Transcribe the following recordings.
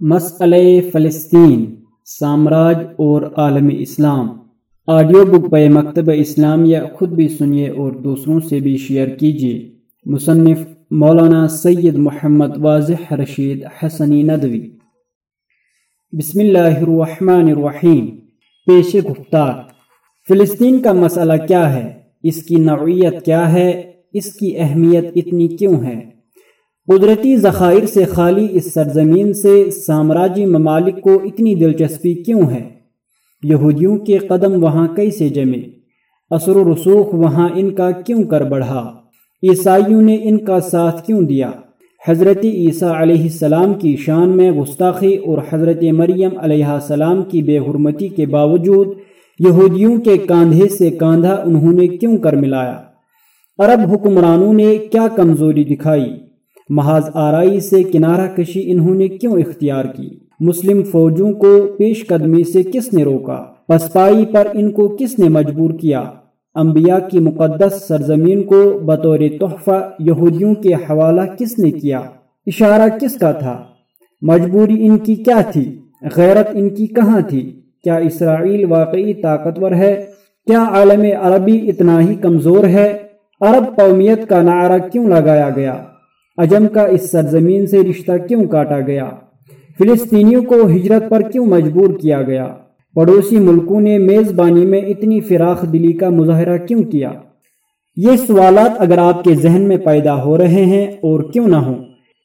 مسئلہ فلسطین، سامراج اور عالم اسلام۔ آڈیو بک بے مکتب اسلامیہ خود بھی سنیے اور دوسروں سے بھی شیئر کیجیے۔ مصنف مولانا سید محمد واضح رشید حسنی ندوی۔ بسم اللہ الرحمن الرحیم۔ پیش گفتار۔ فلسطین کا مسئلہ کیا ہے؟ اس کی نوعیت کیا ہے؟ اس کی اہمیت اتنی کیوں ہے؟ قدرتی ذخائر سے خالی اس سرزمین سے سامراجی ممالک کو اتنی دلچسپی کیوں ہے؟ یہودیوں کے قدم وہاں کیسے جمے؟ اثر و رسوخ وہاں ان کا کیوں کر بڑھا؟ عیسائیوں نے ان کا ساتھ کیوں دیا؟ حضرت عیسیٰ علیہ السلام کی شان میں گستاخی اور حضرت مریم علیہ السلام کی بے حرمتی کے باوجود یہودیوں کے کاندھے سے کاندھا انہوں نے کیوں کر ملایا؟ عرب حکمرانوں نے کیا کمزوری دکھائی؟ محاذ آرائی سے کنارہ کشی انہوں نے کیوں اختیار کی؟ مسلم فوجوں کو پیش قدمی سے کس نے روکا؟ پسپائی پر ان کو کس نے مجبور کیا؟ انبیاء کی مقدس سرزمین کو بطور تحفہ یہودیوں کے حوالہ کس نے کیا؟ اشارہ کس کا تھا؟ مجبوری ان کی کیا تھی؟ غیرت ان کی کہاں تھی؟ کیا اسرائیل واقعی طاقتور ہے؟ کیا عالم عربی اتنا ہی کمزور ہے؟ عرب قومیت کا نعرہ کیوں لگایا گیا؟ عجم کا اس سرزمین سے رشتہ کیوں کاٹا گیا؟ فلسطینیوں کو ہجرت پر کیوں مجبور کیا گیا؟ پڑوسی ملکوں نے میزبانی میں اتنی فراخ دلی کا مظاہرہ کیوں کیا؟ یہ سوالات اگر آپ کے ذہن میں پیدا ہو رہے ہیں اور کیوں نہ ہوں،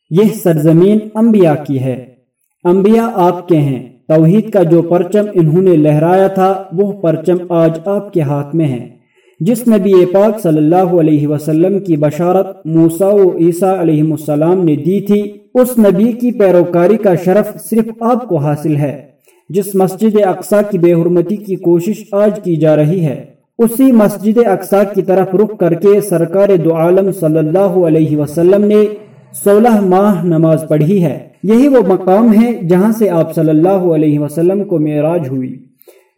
یہ سرزمین انبیاء کی ہے۔ انبیاء آپ کے ہیں۔ توحید کا جو پرچم انہوں نے لہرایا تھا، وہ پرچم آج آپ کے ہاتھ میں ہے۔ جس نبی پاک صلی اللہ علیہ وسلم کی بشارت موسیٰ و عیسیٰ علیہ السلام نے دی تھی، اس نبی کی پیروکاری کا شرف صرف آپ کو حاصل ہے، جس مسجد اقسا کی بے حرمتی کی کوشش آج کی جا رہی ہے۔ اسی مسجد اقسا کی طرف رخ کر کے سرکار دو عالم صلی اللہ علیہ وسلم نے سولہ ماہ نماز پڑھی ہے۔ یہی وہ مقام ہے جہاں سے آپ صلی اللہ علیہ وسلم کو معراج ہوئی۔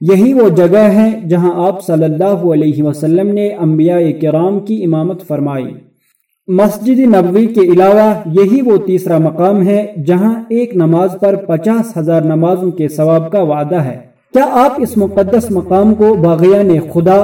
یہی وہ جگہ ہے جہاں آپ صلی اللہ علیہ وسلم نے انبیاء کرام کی امامت فرمائی۔ مسجد نبوی کے علاوہ یہی وہ تیسرا مقام ہے جہاں ایک نماز پر پچاس ہزار نمازوں کے ثواب کا وعدہ ہے۔ کیا آپ اس مقدس مقام کو باغیان خدا،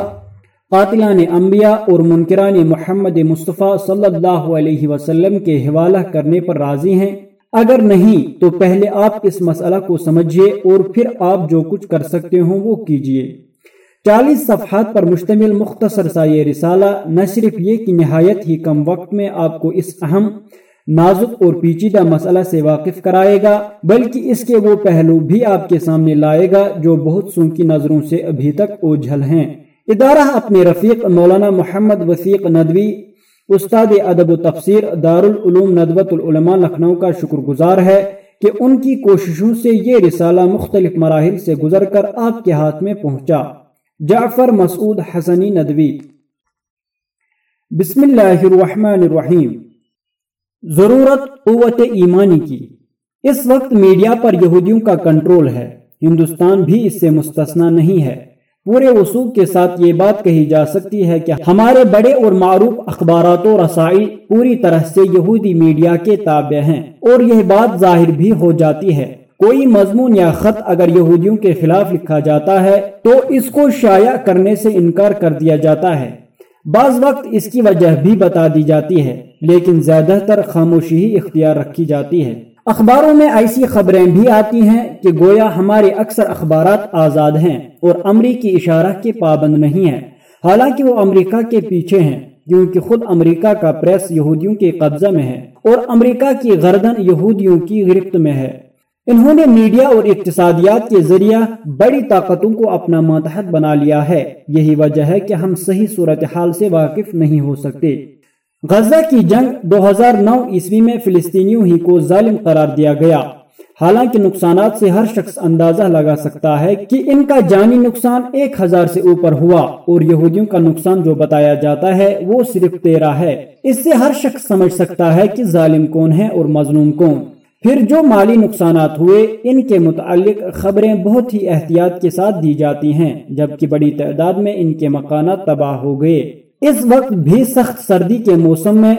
قاتلان انبیاء اور منکران محمد مصطفیٰ صلی اللہ علیہ وسلم کے حوالہ کرنے پر راضی ہیں؟ اگر نہیں، تو پہلے آپ اس مسئلہ کو سمجھیے اور پھر آپ جو کچھ کر سکتے ہوں وہ کیجیے۔ چالیس صفحات پر مشتمل مختصر سا یہ رسالہ، نہ صرف یہ کہ نہایت ہی کم وقت میں آپ کو اس اہم، نازک اور پیچیدہ مسئلہ سے واقف کرائے گا، بلکہ اس کے وہ پہلو بھی آپ کے سامنے لائے گا جو بہت سو کی نظروں سے ابھی تک اوجھل ہیں۔ ادارہ اپنے رفیق مولانا محمد وسیق ندوی استاد ادب و تفسیر دارالعلوم ندوت العلماء لکھنؤ کا شکر گزار ہے کہ ان کی کوششوں سے یہ رسالہ مختلف مراحل سے گزر کر آپ کے ہاتھ میں پہنچا۔ جعفر مسعود حسنی ندوی۔ بسم اللہ الرحمن الرحیم۔ ضرورت، قوت ایمانی کی۔ اس وقت میڈیا پر یہودیوں کا کنٹرول ہے۔ ہندوستان بھی اس سے مستثنا نہیں ہے۔ پورے وصوب کے ساتھ یہ بات کہی جا سکتی ہے کہ ہمارے بڑے اور معروف اخبارات و رسائل پوری طرح سے یہودی میڈیا کے تابع ہیں اور یہ بات ظاہر بھی ہو جاتی ہے۔ کوئی مضمون یا خط اگر یہودیوں کے خلاف لکھا جاتا ہے تو اس کو شائع کرنے سے انکار کر دیا جاتا ہے۔ بعض وقت اس کی وجہ بھی بتا دی جاتی ہے، لیکن زیادہ تر خاموشی ہی اختیار رکھی جاتی ہے۔ اخباروں میں ایسی خبریں بھی آتی ہیں کہ گویا ہمارے اکثر اخبارات آزاد ہیں اور امریکی اشارہ کے پابند نہیں ہیں۔ حالانکہ وہ امریکہ کے پیچھے ہیں، کیونکہ خود امریکہ کا پریس یہودیوں کے قبضہ میں ہے اور امریکہ کی گردن یہودیوں کی گرفت میں ہے۔ انہوں نے میڈیا اور اقتصادیات کے ذریعہ بڑی طاقتوں کو اپنا ماتحت بنا لیا ہے۔ یہی وجہ ہے کہ ہم صحیح صورتحال سے واقف نہیں ہو سکتے۔ غزہ کی جنگ دو ہزار نو عیسوی میں فلسطینیوں ہی کو ظالم قرار دیا گیا۔ حالانکہ نقصانات سے ہر شخص اندازہ لگا سکتا ہے کہ ان کا جانی نقصان ایک ہزار سے اوپر ہوا اور یہودیوں کا نقصان جو بتایا جاتا ہے وہ صرف تیرہ ہے۔ اس سے ہر شخص سمجھ سکتا ہے کہ ظالم کون ہے اور مظلوم کون۔ پھر جو مالی نقصانات ہوئے، ان کے متعلق خبریں بہت ہی احتیاط کے ساتھ دی جاتی ہیں، جبکہ بڑی تعداد میں ان کے مکانات تباہ ہو گئے۔ اس وقت بھی سخت سردی کے موسم میں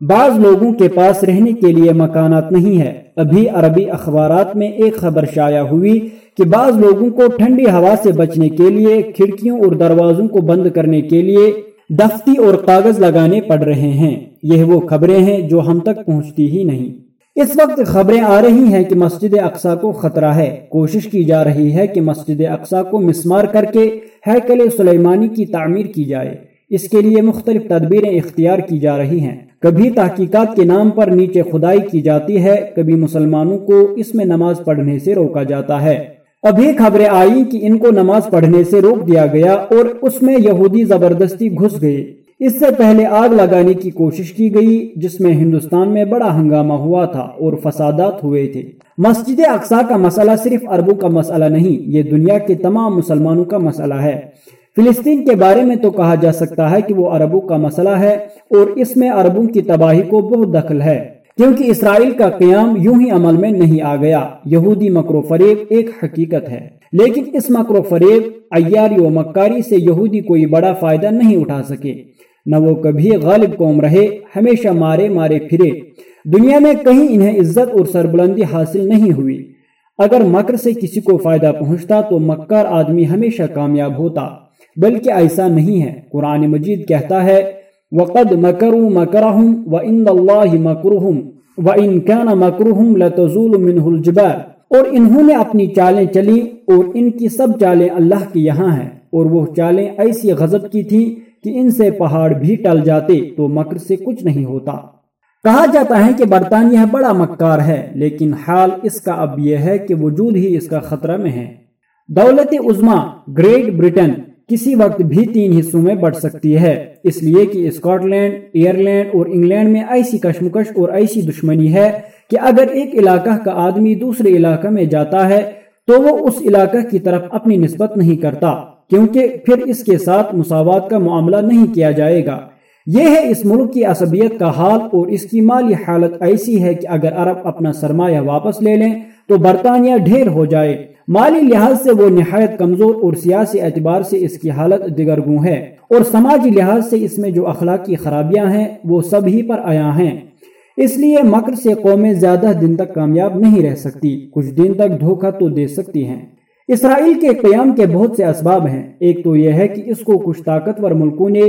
بعض لوگوں کے پاس رہنے کے لیے مکانات نہیں ہے۔ ابھی عربی اخبارات میں ایک خبر شائع ہوئی کہ بعض لوگوں کو ٹھنڈی ہوا سے بچنے کے لیے کھڑکیوں اور دروازوں کو بند کرنے کے لیے دفتی اور کاغذ لگانے پڑ رہے ہیں۔ یہ وہ خبریں ہیں جو ہم تک پہنچتی ہی نہیں۔ اس وقت خبریں آ رہی ہیں کہ مسجد اقسا کو خطرہ ہے۔ کوشش کی جا رہی ہے کہ مسجد اقسا کو مسمار کر کے ہیکل سلیمانی کی تعمیر کی جائے۔ اس کے لیے مختلف تدبیریں اختیار کی جا رہی ہیں۔ کبھی تحقیقات کے نام پر نیچے خدائی کی جاتی ہے، کبھی مسلمانوں کو اس میں نماز پڑھنے سے روکا جاتا ہے۔ ابھی خبریں آئی کہ ان کو نماز پڑھنے سے روک دیا گیا اور اس میں یہودی زبردستی گھس گئے۔ اس سے پہلے آگ لگانے کی کوشش کی گئی، جس میں ہندوستان میں بڑا ہنگامہ ہوا تھا اور فسادات ہوئے تھے۔ مسجد اقسا کا مسئلہ صرف عربوں کا مسئلہ نہیں، یہ دنیا کے تمام مسلمانوں کا مسئلہ ہے۔ فلسطین کے بارے میں تو کہا جا سکتا ہے کہ وہ عربوں کا مسئلہ ہے اور اس میں عربوں کی تباہی کو بہت دخل ہے، کیونکہ اسرائیل کا قیام یوں ہی عمل میں نہیں آ گیا۔ یہودی مکر و فریب ایک حقیقت ہے۔ لیکن اس مکر و فریب ایاری و مکاری سے یہودی کوئی بڑا فائدہ نہیں اٹھا سکے۔ نہ وہ کبھی غالب قوم رہے، ہمیشہ مارے مارے پھرے۔ دنیا میں کہیں انہیں عزت اور سربلندی حاصل نہیں ہوئی۔ اگر مکر سے کسی کو فائدہ پہنچتا تو مکار آدمی ہمیشہ کامیاب ہوتا۔ بلکہ ایسا نہیں ہے۔ قرآن مجید کہتا ہے، وقد مکروا مکرہم وعند اللہ مکرہم وان کان مکرہم لتزول منہ الجبال۔ اور انہوں نے اپنی چالیں چلی اور ان کی سب چالیں اللہ کی یہاں ہیں۔ اور وہ چالیں ایسی غضب کی تھی کہ ان سے پہاڑ بھی ٹل جاتے تو مکر سے کچھ نہیں ہوتا۔ کہا جاتا ہے کہ برطانیہ بڑا مکار ہے، لیکن حال اس کا اب یہ ہے کہ وجود ہی اس کا خطرہ میں ہے۔ دولت عظما گریٹ برٹن کسی وقت بھی تین حصوں میں بڑھ سکتی ہے۔ اس لیے کہ اسکاٹ لینڈ ایئرلینڈ اور انگلینڈ میں ایسی کشمکش اور ایسی دشمنی ہے کہ اگر ایک علاقہ کا آدمی دوسرے علاقہ میں جاتا ہے تو وہ اس علاقہ کی طرف اپنی نسبت نہیں کرتا، کیونکہ پھر اس کے ساتھ مساوات کا معاملہ نہیں کیا جائے گا۔ یہ ہے اس ملک کی عصبیت کا حال اور اس کی مالی حالت ایسی ہے کہ اگر عرب اپنا سرمایہ واپس لے لیں تو برطانیہ ڈھیر ہو جائے۔ مالی لحاظ سے وہ نہایت کمزور اور سیاسی اعتبار سے اس کی حالت دگرگوں ہے اور سماجی لحاظ سے اس میں جو اخلاقی خرابیاں ہیں، وہ سب ہی پر آیا ہیں۔ اس لیے مکر سے قومیں زیادہ دن تک کامیاب نہیں رہ سکتی۔ کچھ دن تک دھوکہ تو دے سکتی ہیں۔ اسرائیل کے قیام کے بہت سے اسباب ہیں۔ ایک تو یہ ہے کہ اس کو کچھ طاقتور ملکوں نے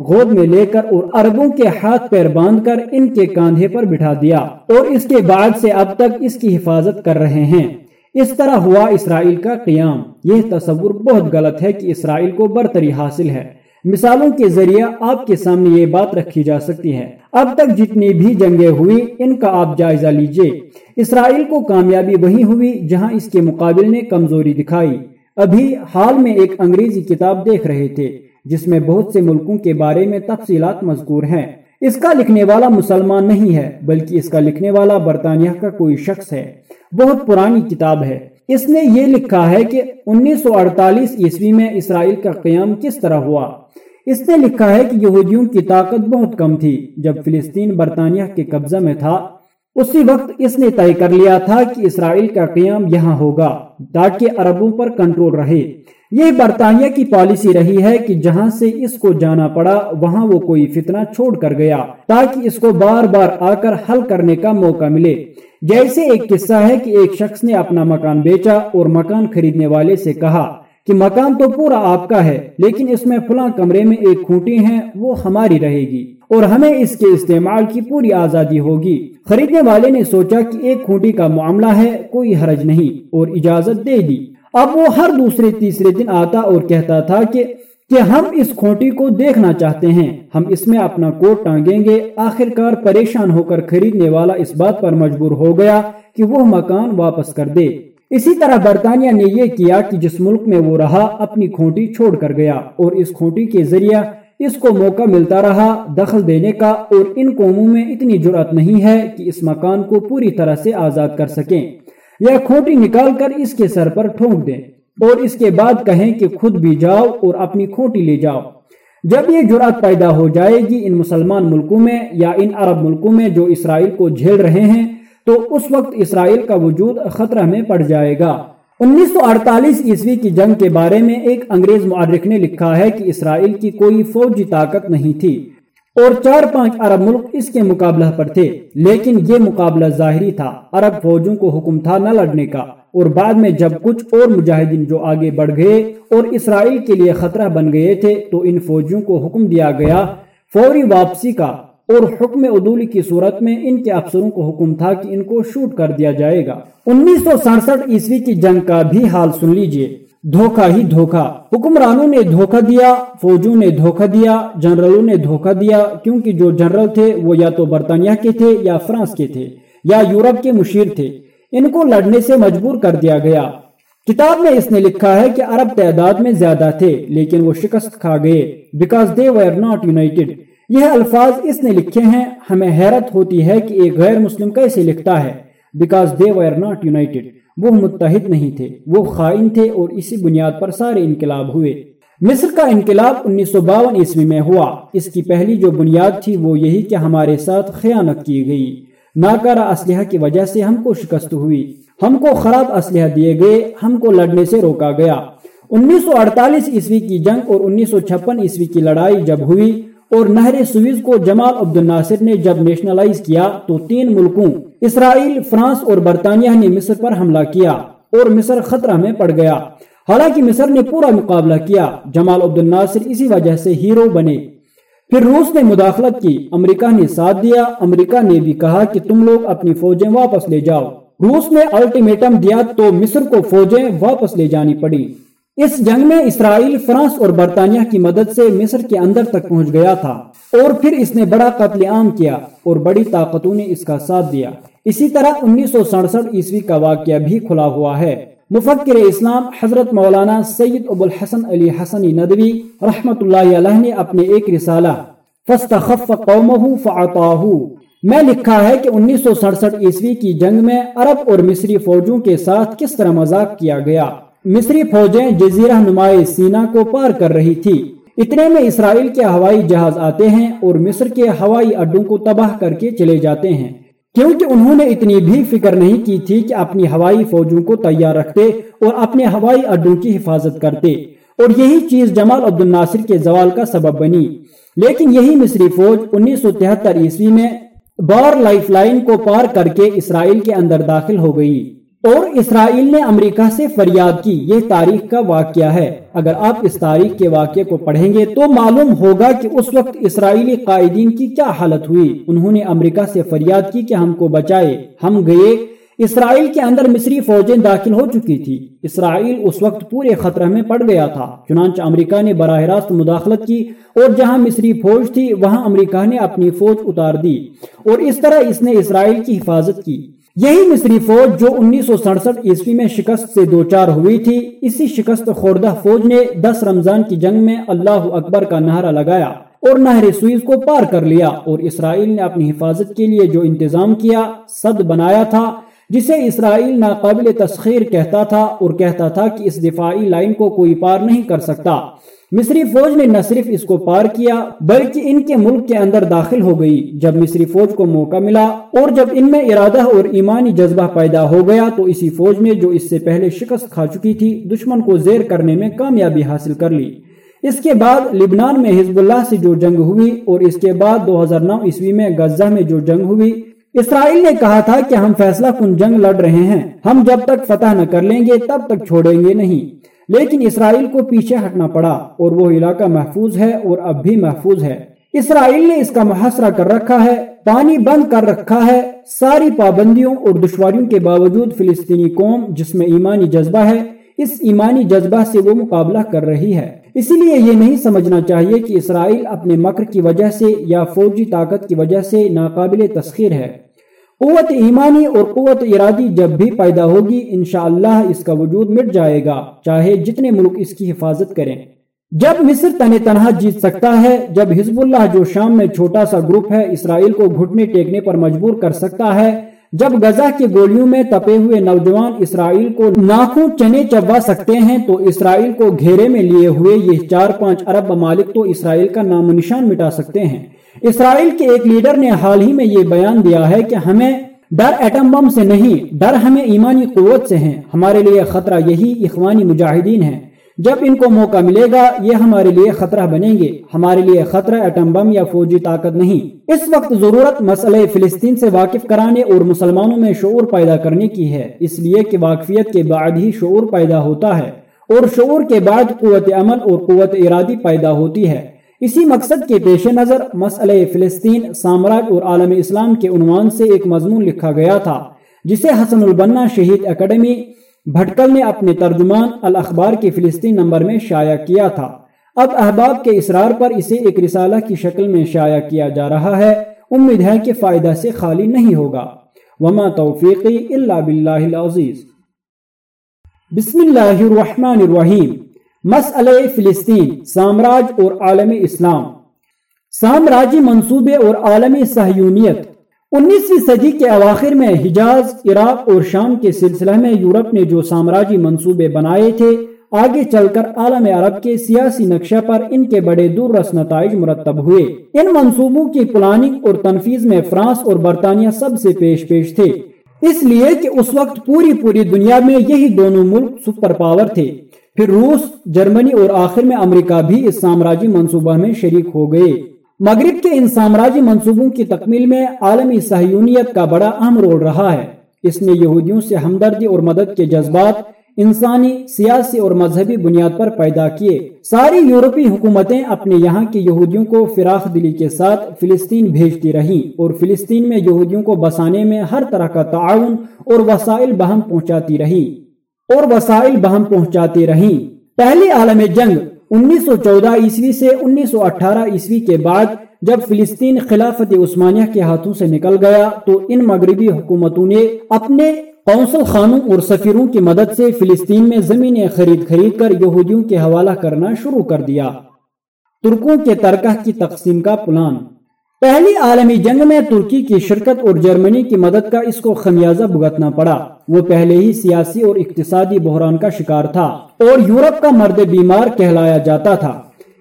گود میں لے کر اور عربوں کے ہاتھ پیر باندھ کر ان کے کاندھے پر بٹھا دیا اور اس کے بعد سے اب تک اس کی حفاظت کر رہے ہیں۔ اس طرح ہوا اسرائیل کا قیام۔ یہ تصور بہت غلط ہے کہ اسرائیل کو برتری حاصل ہے۔ مثالوں کے ذریعہ آپ کے سامنے یہ بات رکھی جا سکتی ہے۔ اب تک جتنی بھی جنگیں ہوئی ان کا آپ جائزہ لیجیے۔ اسرائیل کو کامیابی وہی ہوئی جہاں اس کے مقابل نے کمزوری دکھائی۔ ابھی حال میں ایک انگریزی کتاب دیکھ رہے تھے، جس میں بہت سے ملکوں کے بارے میں تفصیلات مذکور ہیں۔ اس کا لکھنے والا مسلمان نہیں ہے، بلکہ اس کا لکھنے والا برطانیہ کا کوئی شخص ہے۔ بہت پرانی کتاب ہے۔ اس نے یہ لکھا ہے کہ انیس سو اڑتالیس عیسوی میں اسرائیل کا قیام کس طرح ہوا۔ اس نے لکھا ہے کہ یہودیوں کی طاقت بہت کم تھی۔ جب فلسطین برطانیہ کے قبضہ میں تھا اسی وقت اس نے طے کر لیا تھا کہ اسرائیل کا قیام یہاں ہوگا، تاکہ عربوں پر کنٹرول رہے۔ یہ برطانیہ کی پالیسی رہی ہے کہ جہاں سے اس کو جانا پڑا، وہاں وہ کوئی فتنہ چھوڑ کر گیا، تاکہ اس کو بار بار آ کر حل کرنے کا موقع ملے۔ جیسے ایک قصہ ہے کہ ایک شخص نے اپنا مکان بیچا اور مکان خریدنے والے سے کہا کہ مکان تو پورا آپ کا ہے، لیکن اس میں فلاں کمرے میں ایک کھوٹی ہے وہ ہماری رہے گی۔ اور ہمیں اس کے استعمال کی پوری آزادی ہوگی۔ خریدنے والے نے سوچا کہ ایک کھوٹی کا معاملہ ہے، کوئی حرج نہیں، اور اجازت دے دی۔ اب وہ ہر دوسرے، تیسرے دن آتا اور کہتا تھا کہ کہ ہم اس کھوٹی کو دیکھنا چاہتے ہیں۔ ہم اس میں اپنا کوٹ ٹانگیں گے۔ آخر کار پریشان ہو کر خریدنے والا اس بات پر مجبور ہو گیا کہ وہ مکان واپس کر دے۔ اسی طرح برطانیہ نے یہ کیا کہ جس ملک میں وہ رہا، اپنی کھوٹی چھوڑ کر گیا اور اس کھوٹی کے ذریعہ اس کو موقع ملتا رہا دخل دینے کا اور ان قوموں میں اتنی جرت نہیں ہے کہ اس مکان کو پوری طرح سے آزاد کر سکیں۔ یا کھوٹی نکال کر اس کے سر پر ٹھونک دیں اور اس کے بعد کہیں کہ خود بھی جاؤ اور اپنی کھوٹی لے جاؤ۔ جب یہ جرات پیدا ہو جائے گی ان مسلمان ملکوں میں یا ان عرب ملکوں میں جو اسرائیل کو جھیل رہے ہیں تو اس وقت اسرائیل کا وجود خطرہ میں پڑ جائے گا۔ انیس سو اڑتالیس عیسوی کی جنگ کے بارے میں ایک انگریز معرخ نے لکھا ہے کہ اسرائیل کی کوئی فوجی طاقت نہیں تھی اور چار پانچ عرب ملک اس کے مقابلہ پر تھے، لیکن یہ مقابلہ ظاہری تھا۔ عرب فوجوں کو حکم تھا نہ لڑنے کا۔ اور بعد میں جب کچھ اور مجاہدین جو آگے بڑھ گئے اور اسرائیل کے لیے خطرہ بن گئے تھے، تو ان فوجیوں کو حکم دیا گیا فوری واپسی کا۔ اور حکم عدولی کی صورت میں ان کے افسروں کو حکم تھا کہ ان کو شوٹ کر دیا جائے گا۔ انیس سو سڑسٹھ عیسوی کی جنگ کا بھی حال سن لیجیے۔ دھوکہ ہی دھوکہ۔ حکمرانوں نے دھوکہ دیا، فوجوں نے دھوکہ دیا، جنرلوں نے دھوکہ دیا، کیونکہ جو جنرل تھے وہ یا تو برطانیہ کے تھے یا فرانس کے تھے یا یورپ کے مشیر تھے۔ ان کو لڑنے سے مجبور کر دیا گیا۔ کتاب میں اس نے لکھا ہے کہ عرب تعداد میں زیادہ تھے، لیکن وہ شکست کھا گئے۔ Because they were not united یہ الفاظ اس نے لکھے ہیں، ہمیں حیرت ہوتی ہے کہ ایک غیر مسلم کیسے لکھتا ہے؟ Because they were not united وہ متحد نہیں تھے، وہ خائن تھے اور اسی بنیاد پر سارے انقلاب ہوئے۔ مصر کا انقلاب انیس سو باون عیسوی میں ہوا۔ اس کی پہلی جو بنیاد تھی وہ یہی کہ ہمارے ساتھ خیانت کی گئی۔ ناکارہ اسلحہ کی وجہ سے ہم کو شکست ہوئی۔ ہم کو خراب اسلحہ دیے گئے، ہم کو لڑنے سے روکا گیا۔ انیس سو اڑتالیس عیسوی کی جنگ اور انیس سو چھپن عیسوی کی لڑائی جب ہوئی اور نہر سویز کو جمال عبد الناصر نے جب نیشنلائز کیا تو تین ملکوں، اسرائیل، فرانس اور برطانیہ نے مصر پر حملہ کیا اور مصر خطرہ میں پڑ گیا۔ حالانکہ مصر نے پورا مقابلہ کیا، جمال عبد الناصر اسی وجہ سے ہیرو بنے۔ پھر روس نے مداخلت کی، امریکہ نے ساتھ دیا، امریکہ نے بھی کہا کہ تم لوگ اپنی فوجیں واپس لے جاؤ۔ روس نے الٹیمیٹم دیا تو مصر کو فوجیں واپس لے جانی پڑی اس جنگ میں اسرائیل، فرانس اور برطانیہ کی مدد سے مصر کے اندر تک پہنچ گیا تھا اور پھر اس نے بڑا قتل عام کیا اور بڑی طاقتوں نے اس کا ساتھ دیا۔ اسی طرح انیس سو سڑسٹھ عیسوی کا واقعہ بھی کھلا ہوا ہے۔ مفکر اسلام حضرت مولانا سید ابو الحسن علی حسن ندوی رحمت اللہ علیہ نے اپنے ایک رسالہ فستخف قومہ فعطاہو۔ میں لکھا ہے کہ انیس سو سڑسٹھ عیسوی کی جنگ میں عرب اور مصری فوجوں کے ساتھ کس طرح مذاق کیا گیا۔ مصری فوجیں جزیرہ نمائے سینا کو پار کر رہی تھی۔ اتنے میں اسرائیل کے ہوائی جہاز آتے ہیں اور مصر کے ہوائی اڈوں کو تباہ کر کے چلے جاتے ہیں۔ کیونکہ انہوں نے اتنی بھی فکر نہیں کی تھی کہ اپنی ہوائی فوجوں کو تیار رکھتے اور اپنے ہوائی اڈوں کی حفاظت کرتے۔ اور یہی چیز جمال عبد الناصر کے زوال کا سبب بنی۔ لیکن یہی مصری فوج انیس سو تہتر عیسوی میں بار لائف لائن کو پار کر کے اسرائیل کے اندر داخل ہو گئی۔ اور اسرائیل نے امریکہ سے فریاد کی، یہ تاریخ کا واقعہ ہے۔ اگر آپ اس تاریخ کے واقعے کو پڑھیں گے تو معلوم ہوگا کہ اس وقت اسرائیلی قائدین کی کیا حالت ہوئی۔ انہوں نے امریکہ سے فریاد کی کہ ہم کو بچائے۔ ہم گئے۔ اسرائیل کے اندر مصری فوجیں داخل ہو چکی تھی اسرائیل اس وقت پورے خطرہ میں پڑ گیا تھا۔ چنانچہ امریکہ نے براہ راست مداخلت کی اور جہاں مصری فوج تھی، وہاں امریکہ نے اپنی فوج اتار دی۔ اور اس طرح اس نے اسرائیل کی حفاظت کی۔ یہی مصری فوج جو انیس سو سڑسٹھ عیسوی میں شکست سے دو چار ہوئی تھی، اسی شکست خوردہ فوج نے دس رمضان کی جنگ میں اللہ اکبر کا نہرہ لگایا اور نہر سوئز کو پار کر لیا اور اسرائیل نے اپنی حفاظت کے لیے جو انتظام کیا صد بنایا تھا، جسے اسرائیل ناقابل تسخیر کہتا تھا اور کہتا تھا کہ اس دفاعی لائن کو کوئی پار نہیں کر سکتا۔ مصری فوج نے نہ صرف اس کو پار کیا، بلکہ ان کے ملک کے اندر داخل ہو گئی۔ جب مصری فوج کو موقع ملا اور جب ان میں ارادہ اور ایمانی جذبہ پیدا ہو گیا، تو اسی فوج نے جو اس سے پہلے شکست کھا چکی تھی، دشمن کو زیر کرنے میں کامیابی حاصل کر لی۔ اس کے بعد لبنان میں حزب اللہ سے جو جنگ ہوئی اور اس کے بعد دو ہزار نو عیسوی میں غزہ میں جو جنگ ہوئی، اسرائیل نے کہا تھا کہ ہم فیصلہ کن جنگ لڑ رہے ہیں۔ ہم جب تک فتح نہ کر لیں گے، تب تک چھوڑیں گے نہیں۔ لیکن اسرائیل کو پیچھے ہٹنا پڑا اور وہ علاقہ محفوظ ہے اور اب بھی محفوظ ہے۔ اسرائیل نے اس کا محاصرہ کر رکھا ہے، پانی بند کر رکھا ہے۔ ساری پابندیوں اور دشواریوں کے باوجود فلسطینی قوم جس میں ایمانی جذبہ ہے، اس ایمانی جذبہ سے وہ مقابلہ کر رہی ہے۔ اسی لیے یہ نہیں سمجھنا چاہیے کہ اسرائیل اپنے مکر کی وجہ سے یا فوجی طاقت کی وجہ سے ناقابل تسخیر ہے۔ قوت ایمانی اور قوت ارادی جب بھی پیدا ہوگی، انشاءاللہ اس کا وجود مٹ جائے گا، چاہے جتنے ملک اس کی حفاظت کریں۔ جب مصر تن تنہا جیت سکتا ہے، جب حزب اللہ جو شام میں چھوٹا سا گروپ ہے، اسرائیل کو گھٹنے ٹیکنے پر مجبور کر سکتا ہے جب غزہ کی گولیوں میں تپے ہوئے نوجوان اسرائیل کو ناخوں چنے چبا سکتے ہیں تو اسرائیل کو گھیرے میں لیے ہوئے یہ چار پانچ ارب ممالک تو اسرائیل کا نام و نشان مٹا سکتے ہیں۔ اسرائیل کے ایک لیڈر نے حال ہی میں یہ بیان دیا ہے کہ ہمیں ڈر ایٹم بم سے نہیں، ڈر ہمیں ایمانی قوت سے ہیں۔ ہمارے لیے خطرہ یہی اخوانی مجاہدین ہیں۔ جب ان کو موقع ملے گا، یہ ہمارے لیے خطرہ بنیں گے۔ ہمارے لیے خطرہ ایٹم بم یا فوجی طاقت نہیں۔ اس وقت ضرورت مسئلہ فلسطین سے واقف کرانے اور مسلمانوں میں شعور پیدا کرنے کی ہے۔ اس لیے کہ واقفیت کے بعد ہی شعور پیدا ہوتا ہے اور شعور کے بعد قوت عمل اور قوت ارادی پیدا ہوتی ہے۔ اسی مقصد کے پیش نظر مسئلہ فلسطین، سامراج اور عالم اسلام کے عنوان سے ایک مضمون لکھا گیا تھا، جسے حسن البنا شہید اکیڈمی بھٹکل نے اپنے ترجمان الاخبار کی فلسطین نمبر میں شائع کیا تھا۔ اب احباب کے اصرار پر اسے ایک رسالہ کی شکل میں شائع کیا جا رہا ہے۔ امید ہے کہ فائدہ سے خالی نہیں ہوگا۔ وما توفیقی اللہ باللہ العزیز۔ بسم اللہ الرحمن الرحیم۔ مسئلہ فلسطین، سامراج اور عالم اسلام۔ سامراجی منصوبے اور عالمی سہیونیت انیسویں صدی کے اواخر میں حجاز، عراق اور شام کے سلسلہ میں یورپ نے جو سامراجی منصوبے بنائے تھے، آگے چل کر عالم عرب کے سیاسی نقشہ پر ان کے بڑے دور رس نتائج مرتب ہوئے۔ ان منصوبوں کی پلاننگ اور تنفیذ میں فرانس اور برطانیہ سب سے پیش پیش تھے۔ اس لیے کہ اس وقت پوری پوری دنیا میں یہی دونوں ملک سپر پاور تھے۔ پھر روس، جرمنی اور آخر میں امریکہ بھی اس سامراجی منصوبہ میں شریک ہو گئے۔ مغرب کے ان سامراجی منصوبوں کی تکمیل میں عالمی سہیونیت کا بڑا اہم رول رہا ہے۔ اس نے یہودیوں سے ہمدردی اور مدد کے جذبات، انسانی، سیاسی اور مذہبی بنیاد پر پیدا کیے۔ ساری یورپی حکومتیں اپنے یہاں کے یہودیوں کو فراخ دلی کے ساتھ فلسطین بھیجتی رہیں اور فلسطین میں یہودیوں کو بسانے میں ہر طرح کا تعاون اور وسائل بہم پہنچاتی رہی اور وسائل بہم پہنچاتی رہیں۔ پہلی عالم جنگ انیس سو چودہ عیسوی سے انیس سو اٹھارہ عیسوی کے بعد جب فلسطین خلافت عثمانیہ کے ہاتھوں سے نکل گیا تو ان مغربی حکومتوں نے اپنے کونسل خانوں اور سفیروں کی مدد سے فلسطین میں زمینیں خرید خرید کر یہودیوں کے حوالہ کرنا شروع کر دیا۔ ترکوں کے ترکہ کی تقسیم کا پلان۔ پہلی عالمی جنگ میں ترکی کی شرکت اور جرمنی کی مدد کا اس کو خمیازہ بھگتنا پڑا۔ وہ پہلے ہی سیاسی اور اقتصادی بحران کا شکار تھا اور یورپ کا مرد بیمار کہلایا جاتا تھا۔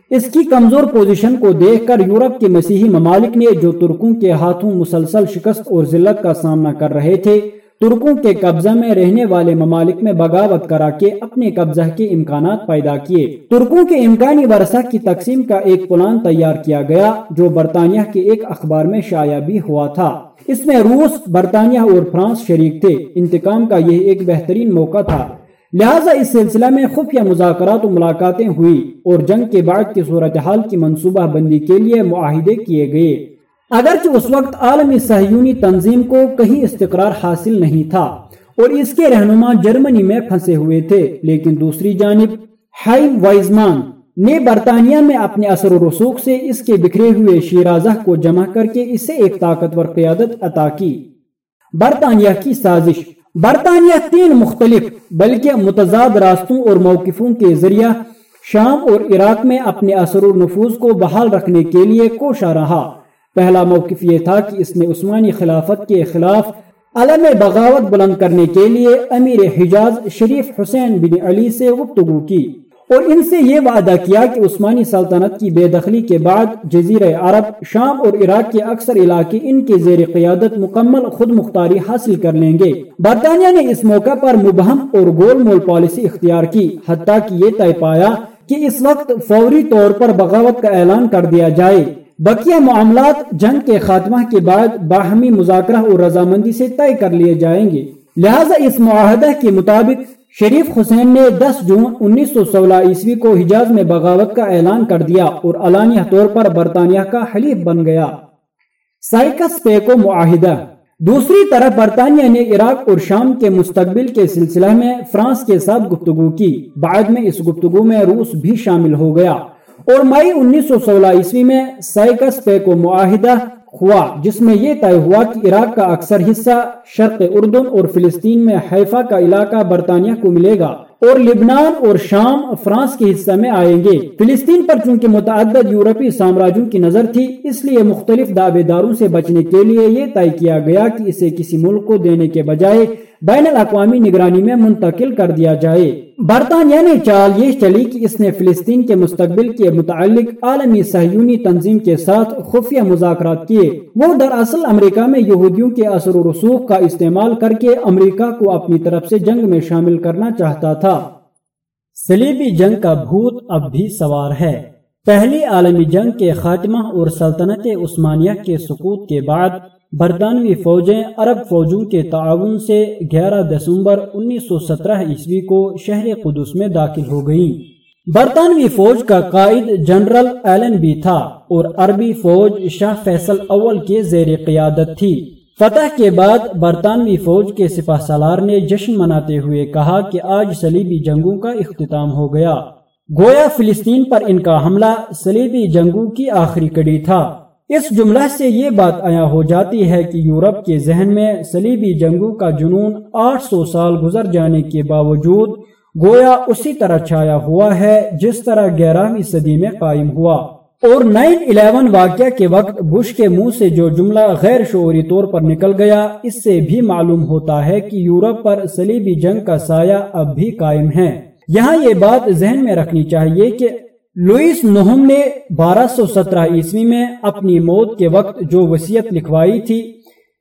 اس کی کمزور پوزیشن کو دیکھ کر یورپ کے مسیحی ممالک نے جو ترکوں کے ہاتھوں مسلسل شکست اور ذلت کا سامنا کر رہے تھے ترکوں کے قبضہ میں رہنے والے ممالک میں بغاوت کرا کے اپنے قبضہ کے امکانات پیدا کیے۔ ترکوں کے امکانی ورثہ کی تقسیم کا ایک پلان تیار کیا گیا، جو برطانیہ کے ایک اخبار میں شائع بھی ہوا تھا۔ اس میں روس، برطانیہ اور فرانس شریک تھے۔ انتقام کا یہ ایک بہترین موقع تھا۔ لہٰذا اس سلسلہ میں خفیہ مذاکرات و ملاقاتیں ہوئی اور جنگ کے بعد کی صورتحال کی منصوبہ بندی کے لیے معاہدے کیے گئے۔ اگرچہ اس وقت عالمی سہیونی تنظیم کو کہیں استقرار حاصل نہیں تھا اور اس کے رہنما جرمنی میں پھنسے ہوئے تھے، لیکن دوسری جانب ہائی وائزمان نے برطانیہ میں اپنے اثر و رسوخ سے اس کے بکھرے ہوئے شیرازہ کو جمع کر کے اسے ایک طاقتور قیادت عطا کی۔ برطانیہ کی سازش۔ برطانیہ تین مختلف، بلکہ متضاد راستوں اور موقفوں کے ذریعہ شام اور عراق میں اپنے اثر و نفوذ کو بحال رکھنے کے لیے کوشاں رہا۔ پہلا موقف یہ تھا کہ اس نے عثمانی خلافت کے خلاف علم بغاوت بلند کرنے کے لیے امیر حجاز شریف حسین بن علی سے گفتگو کی اور ان سے یہ وعدہ کیا کہ عثمانی سلطنت کی بے دخلی کے بعد جزیر عرب، شام اور عراق کے اکثر علاقے ان کے زیر قیادت مکمل خود مختاری حاصل کر لیں گے۔ برطانیہ نے اس موقع پر مبہم اور گول مول پالیسی اختیار کی، حتیٰ کہ یہ طے پایا کہ اس وقت فوری طور پر بغاوت کا اعلان کر دیا جائے۔ بقیہ معاملات جنگ کے خاتمہ کے بعد باہمی مذاکرہ اور رضامندی سے طے کر لیے جائیں گے۔ لہٰذا اس معاہدہ کے مطابق شریف حسین نے دس جون انیس سو سولہ عیسوی کو حجاز میں بغاوت کا اعلان کر دیا اور علانیہ طور پر برطانیہ کا حلیف بن گیا۔ سائکس پیکو معاہدہ۔ دوسری طرف برطانیہ نے عراق اور شام کے مستقبل کے سلسلہ میں فرانس کے ساتھ گفتگو کی۔ بعد میں اس گفتگو میں روس بھی شامل ہو گیا۔ اور مئی انیس سو سولہ عیسوی میں سائکس پے کو معاہدہ ہوا، جس میں یہ طے ہوا کہ عراق کا اکثر حصہ شرق اردن اور فلسطین میں حیفہ کا علاقہ برطانیہ کو ملے گا اور لبنان اور شام فرانس کے حصہ میں آئیں گے۔ فلسطین پر چونکہ متعدد یورپی سامراجوں کی نظر تھی، اس لیے مختلف دعوے داروں سے بچنے کے لیے یہ طے کیا گیا کہ اسے کسی ملک کو دینے کے بجائے بین الاقوامی نگرانی میں منتقل کر دیا جائے۔ برطانیہ نے چال یہ چلی کہ اس نے فلسطین کے مستقبل کے متعلق عالمی سہیونی تنظیم کے ساتھ خفیہ مذاکرات کیے۔ وہ دراصل امریکہ میں یہودیوں کے اثر و رسوخ کا استعمال کر کے امریکہ کو اپنی طرف سے جنگ میں شامل کرنا چاہتا تھا۔ سلیبی جنگ کا بھوت اب بھی سوار ہے۔ پہلی عالمی جنگ کے خاتمہ اور سلطنت عثمانیہ کے سقوط کے بعد برطانوی فوجیں عرب فوجوں کے تعاون سے گیارہ دسمبر انیس سو سترہ عیسوی کو شہر قدس میں داخل ہو گئیں۔ برطانوی فوج کا قائد جنرل ایلن بھی تھا اور عربی فوج شاہ فیصل اول کے زیر قیادت تھی۔ فتح کے بعد برطانوی فوج کے سپاہ سالار نے جشن مناتے ہوئے کہا کہ آج سلیبی جنگوں کا اختتام ہو گیا۔ گویا فلسطین پر ان کا حملہ سلیبی جنگوں کی آخری کڑی تھا۔ اس جملہ سے یہ بات آیا ہو جاتی ہے کہ یورپ کے ذہن میں سلیبی جنگوں کا جنون آٹھ سو سال گزر جانے کے باوجود گویا اسی طرح چھایا ہوا ہے جس طرح گیارہویں صدی میں قائم ہوا۔ اور نائن الیون واقعہ کے وقت بش کے منہ سے جو جملہ غیر شعوری طور پر نکل گیا، اس سے بھی معلوم ہوتا ہے کہ یورپ پر سلیبی جنگ کا سایہ اب بھی قائم ہے۔ یہاں یہ بات ذہن میں رکھنی چاہیے کہ لوئس نہم نے بارہ سو سترہ عیسوی میں اپنی موت کے وقت جو وسیعت لکھوائی تھی،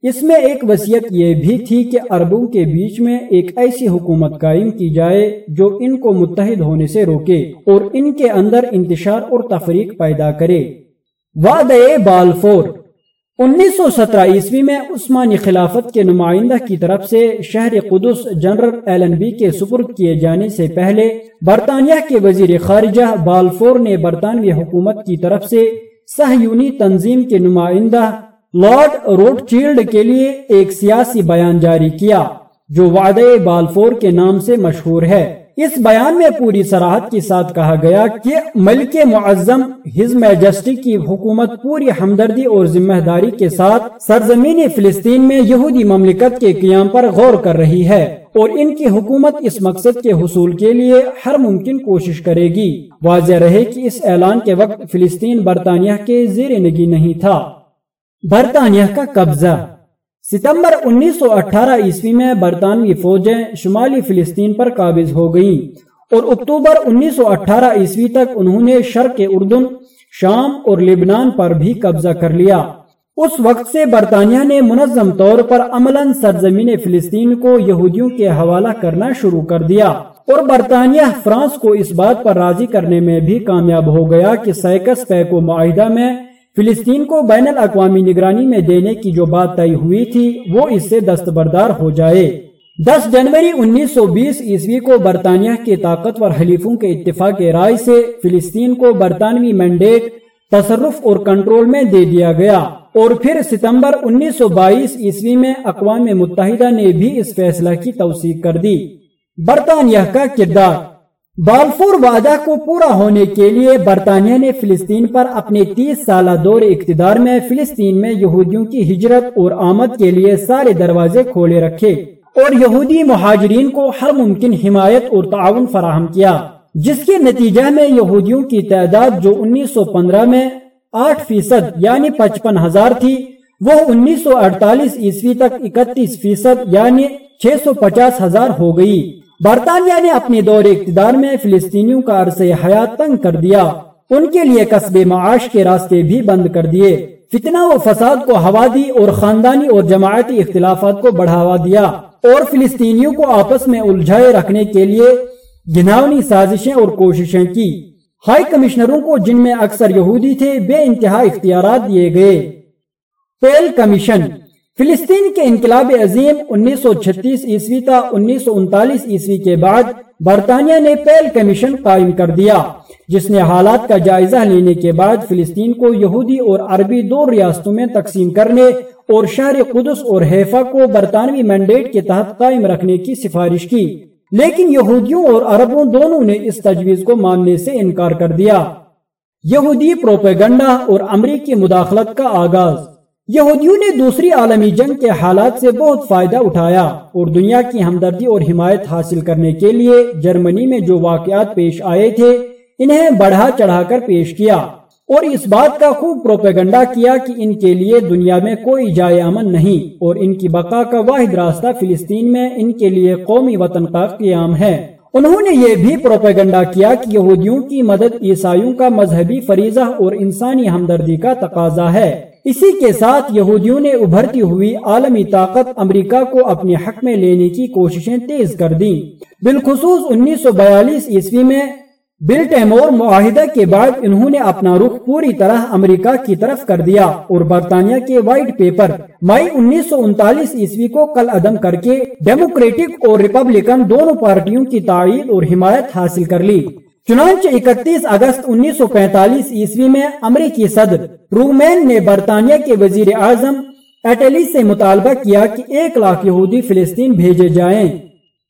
اس میں ایک وصیت یہ بھی تھی کہ عربوں کے بیچ میں ایک ایسی حکومت قائم کی جائے جو ان کو متحد ہونے سے روکے اور ان کے اندر انتشار اور تفریق پیدا کرے۔ وعدہ بالفور انیس سو سترہ عیسوی میں عثمانی خلافت کے نمائندہ کی طرف سے شہر قدس جنرل ایلن بی کے سپرد کیے جانے سے پہلے برطانیہ کے وزیر خارجہ بالفور نے برطانوی حکومت کی طرف سے سہیونی تنظیم کے نمائندہ لارڈ روڈ چیلڈ کے لیے ایک سیاسی بیان جاری کیا، جو وعدے بالفور کے نام سے مشہور ہے۔ اس بیان میں پوری سراحت کے ساتھ کہا گیا کہ ملک معظم ہز میجسٹی کی حکومت پوری ہمدردی اور ذمہ داری کے ساتھ سرزمین فلسطین میں یہودی مملکت کے قیام پر غور کر رہی ہے اور ان کی حکومت اس مقصد کے حصول کے لیے ہر ممکن کوشش کرے گی۔ واضح رہے کہ اس اعلان کے وقت فلسطین برطانیہ کے زیر نگی نہیں تھا۔ برطانیہ کا قبضہ۔ ستمبر انیس سو اٹھارہ عیسوی میں برطانوی فوجیں شمالی فلسطین پر قابض ہو گئیں اور اکتوبر انیس سو اٹھارہ عیسوی تک انہوں نے شرق اردن، شام اور لبنان پر بھی قبضہ کر لیا۔ اس وقت سے برطانیہ نے منظم طور پر عملاً سرزمین فلسطین کو یہودیوں کے حوالہ کرنا شروع کر دیا اور برطانیہ فرانس کو اس بات پر راضی کرنے میں بھی کامیاب ہو گیا کہ سائکس پیکو معاہدہ میں فلسطین کو بین الاقوامی نگرانی میں دینے کی جو بات طے ہوئی تھی، وہ اس سے دستبردار ہو جائے۔ دس جنوری انیس سو بیس عیسوی کو برطانیہ کے طاقتور حلیفوں کے اتفاق رائے سے فلسطین کو برطانوی مینڈیٹ تصرف اور کنٹرول میں دے دیا گیا۔ اور پھر ستمبر انیس سو بائیس عیسوی میں اقوام متحدہ نے بھی اس فیصلہ کی توثیق کر دی۔ برطانیہ کا کردار بالفور وعدہ کو پورا ہونے کے لیے برطانیہ نے فلسطین پر اپنے تیس سالہ دور اقتدار میں فلسطین میں یہودیوں کی ہجرت اور آمد کے لیے سارے دروازے کھولے رکھے اور یہودی مہاجرین کو ہر ممکن حمایت اور تعاون فراہم کیا، جس کے نتیجہ میں یہودیوں کی تعداد جو انیس سو پندرہ میں آٹھ فیصد یعنی پچپن ہزار تھی، وہ انیس سو اڑتالیس عیسوی تک اکتیس فیصد یعنی چھ سو پچاس ہزار ہو گئی۔ برطانیہ نے اپنے دور اقتدار میں فلسطینیوں کا عرصہ حیات تنگ کر دیا۔ ان کے لیے قصب معاش کے راستے بھی بند کر دیے۔ فتنہ و فساد کو ہوا دی اور خاندانی اور جماعتی اختلافات کو بڑھاوا دیا اور فلسطینیوں کو آپس میں الجھائے رکھنے کے لیے گناونی سازشیں اور کوششیں کی۔ ہائی کمشنروں کو جن میں اکثر یہودی تھے، بے انتہا اختیارات دیے گئے۔ پیل کمیشن فلسطین کے انقلاب عظیم انیس سو چھتیس عیسوی تا انیس سو انتالیس عیسوی کے بعد برطانیہ نے پیل کمیشن قائم کر دیا، جس نے حالات کا جائزہ لینے کے بعد فلسطین کو یہودی اور عربی دو ریاستوں میں تقسیم کرنے اور شہر قدس اور حیفا کو برطانوی مینڈیٹ کے تحت قائم رکھنے کی سفارش کی۔ لیکن یہودیوں اور عربوں دونوں نے اس تجویز کو ماننے سے انکار کر دیا۔ یہودی پروپیگنڈا اور امریکی مداخلت کا آغاز۔ یہودیوں نے دوسری عالمی جنگ کے حالات سے بہت فائدہ اٹھایا اور دنیا کی ہمدردی اور حمایت حاصل کرنے کے لیے جرمنی میں جو واقعات پیش آئے تھے، انہیں بڑھا چڑھا کر پیش کیا اور اس بات کا خوب پروپیگنڈا کیا کہ ان کے لیے دنیا میں کوئی جائے امن نہیں اور ان کی بقا کا واحد راستہ فلسطین میں ان کے لیے قومی وطن کا قیام ہے۔ انہوں نے یہ بھی پروپیگنڈا کیا کہ یہودیوں کی مدد عیسائیوں کا مذہبی فریضہ اور انسانی ہمدردی کا تقاضا ہے۔ اسی کے ساتھ یہودیوں نے ابھرتی ہوئی عالمی طاقت امریکہ کو اپنے حق میں لینے کی کوششیں تیز کر دیں۔ بالخصوص انیس سو بیالیس عیسوی میں بل ٹیمور معاہدہ کے بعد انہوں نے اپنا رخ پوری طرح امریکہ کی طرف کر دیا اور برطانیہ کے وائٹ پیپر مئی انیس سو انتالیس عیسوی کو کل عدم کر کے ڈیموکریٹک اور ریپبلکن دونوں پارٹیوں کی تائید اور حمایت حاصل کر لی۔ چنانچہ اکتیس اگست انیس سو پینتالیس عیسوی میں امریکی صدر رومین نے برطانیہ کے وزیر اعظم ایٹلی سے مطالبہ کیا کہ ایک لاکھ یہودی فلسطین بھیجے جائیں۔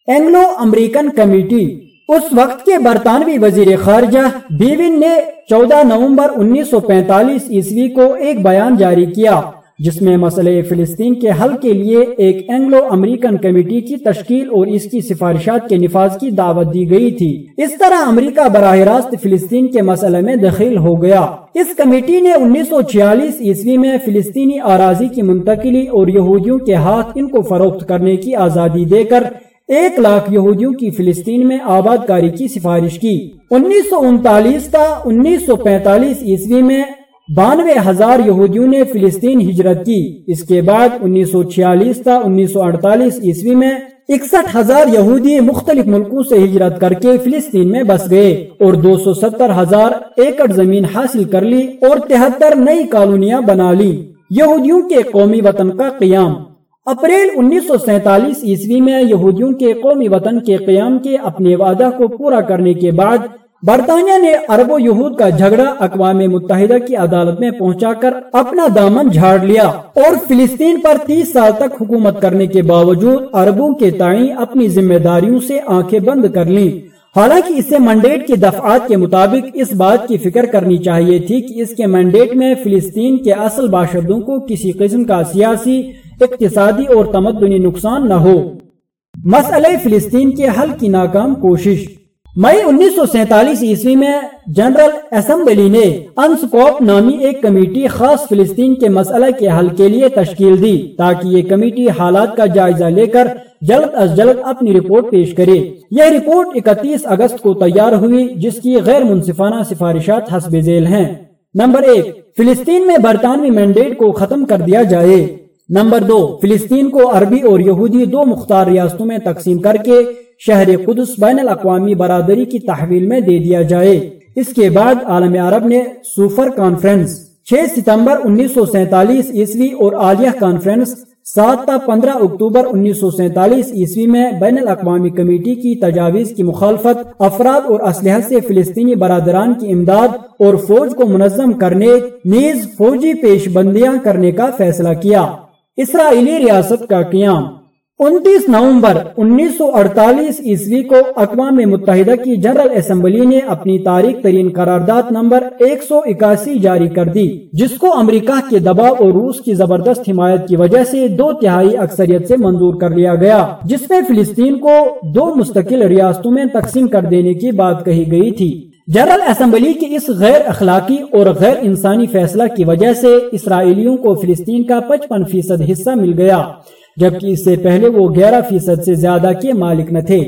اینگلو امریکن کمیٹی اس وقت کے برطانوی وزیر خارجہ بیون نے چودہ نومبر انیس سو پینتالیس عیسوی کو ایک بیان جاری کیا، جس میں مسئلہ فلسطین کے حل کے لیے ایک اینگلو امریکن کمیٹی کی تشکیل اور اس کی سفارشات کے نفاذ کی دعوت دی گئی تھی۔ اس طرح امریکہ براہ راست فلسطین کے مسئلے میں دخیل ہو گیا۔ اس کمیٹی نے انیس سو چھیالیس عیسوی میں فلسطینی آراضی کی منتقلی اور یہودیوں کے ہاتھ ان کو فروخت کرنے کی آزادی دے کر ایک لاکھ یہودیوں کی فلسطین میں آباد کاری کی سفارش کی۔ انیس سو انتالیس تا انیس سو پینتالیس عیسوی میں بانوے ہزار یہودیوں نے فلسطین ہجرت کی۔ اس کے بعد انیس سو چھیالیس تا انیس سو اڑتالیس عیسوی میں اکسٹھ ہزار یہودی مختلف ملکوں سے ہجرت کر کے فلسطین میں بس گئے اور دو سو ستر ہزار ایکڑ زمین حاصل کر لی اور تہتر نئی کالونیاں بنا لی۔ یہودیوں کے قومی وطن کا قیام۔ اپریل انیس سو سینتالیس عیسوی میں یہودیوں کے قومی وطن کے قیام کے اپنے وعدہ کو پورا کرنے کے بعد برطانیہ نے عرب و یہود کا جھگڑا اقوام متحدہ کی عدالت میں پہنچا کر اپنا دامن جھاڑ لیا اور فلسطین پر تیس سال تک حکومت کرنے کے باوجود عربوں کے تائیں اپنی ذمہ داریوں سے آنکھیں بند کر لیں۔ حالانکہ اسے منڈیٹ کی دفعات کے مطابق اس بات کی فکر کرنی چاہیے تھی کہ اس کے منڈیٹ میں فلسطین کے اصل باشندوں کو کسی قسم کا سیاسی اقتصادی اور تمدنی نقصان نہ ہو۔ مسئلہ فلسطین کے حل کی ناکام کوشش۔ مئی انیس سو سینتالیس عیسوی میں جنرل اسمبلی نے انسکوپ نامی ایک کمیٹی خاص فلسطین کے مسئلہ کے حل کے لیے تشکیل دی تاکہ یہ کمیٹی حالات کا جائزہ لے کر جلد از جلد اپنی رپورٹ پیش کرے۔ یہ رپورٹ اکتیس اگست کو تیار ہوئی جس کی غیر منصفانہ سفارشات حسب ذیل ہیں۔ نمبر ایک، فلسطین میں برطانوی مینڈیٹ کو ختم کر دیا جائے۔ نمبر دو، فلسطین کو عربی اور یہودی دو مختار ریاستوں میں تقسیم کر کے شہر قدس بین الاقوامی برادری کی تحویل میں دے دیا جائے۔ اس کے بعد عالم عرب نے سوفر کانفرنس، چھ ستمبر انیس سو سینتالیس عیسوی اور عالیہ کانفرنس، سات تا پندرہ اکتوبر انیس سو سینتالیس عیسوی میں بین الاقوامی کمیٹی کی تجاویز کی مخالفت، افراد اور اسلحہ سے فلسطینی برادران کی امداد اور فوج کو منظم کرنے، نیز فوجی پیش بندیاں کرنے کا فیصلہ کیا۔ اسرائیلی ریاست کا قیام۔ انتیس نومبر انیس سو اڑتالیس عیسوی کو اقوام متحدہ کی جنرل اسمبلی نے اپنی تاریخ ترین قرارداد نمبر ایک سو اکاسی جاری کر دی، جس کو امریکہ کے دباؤ اور روس کی زبردست حمایت کی وجہ سے دو تہائی اکثریت سے منظور کر لیا گیا، جس میں فلسطین کو دو مستقل ریاستوں میں تقسیم کر دینے کی بات کہی گئی تھی۔ جنرل اسمبلی کے اس غیر اخلاقی اور غیر انسانی فیصلہ کی وجہ سے اسرائیلیوں کو فلسطین کا پچپن فیصد حصہ مل گیا، جبکہ اس سے پہلے وہ گیارہ فیصد سے زیادہ کے مالک نہ تھے۔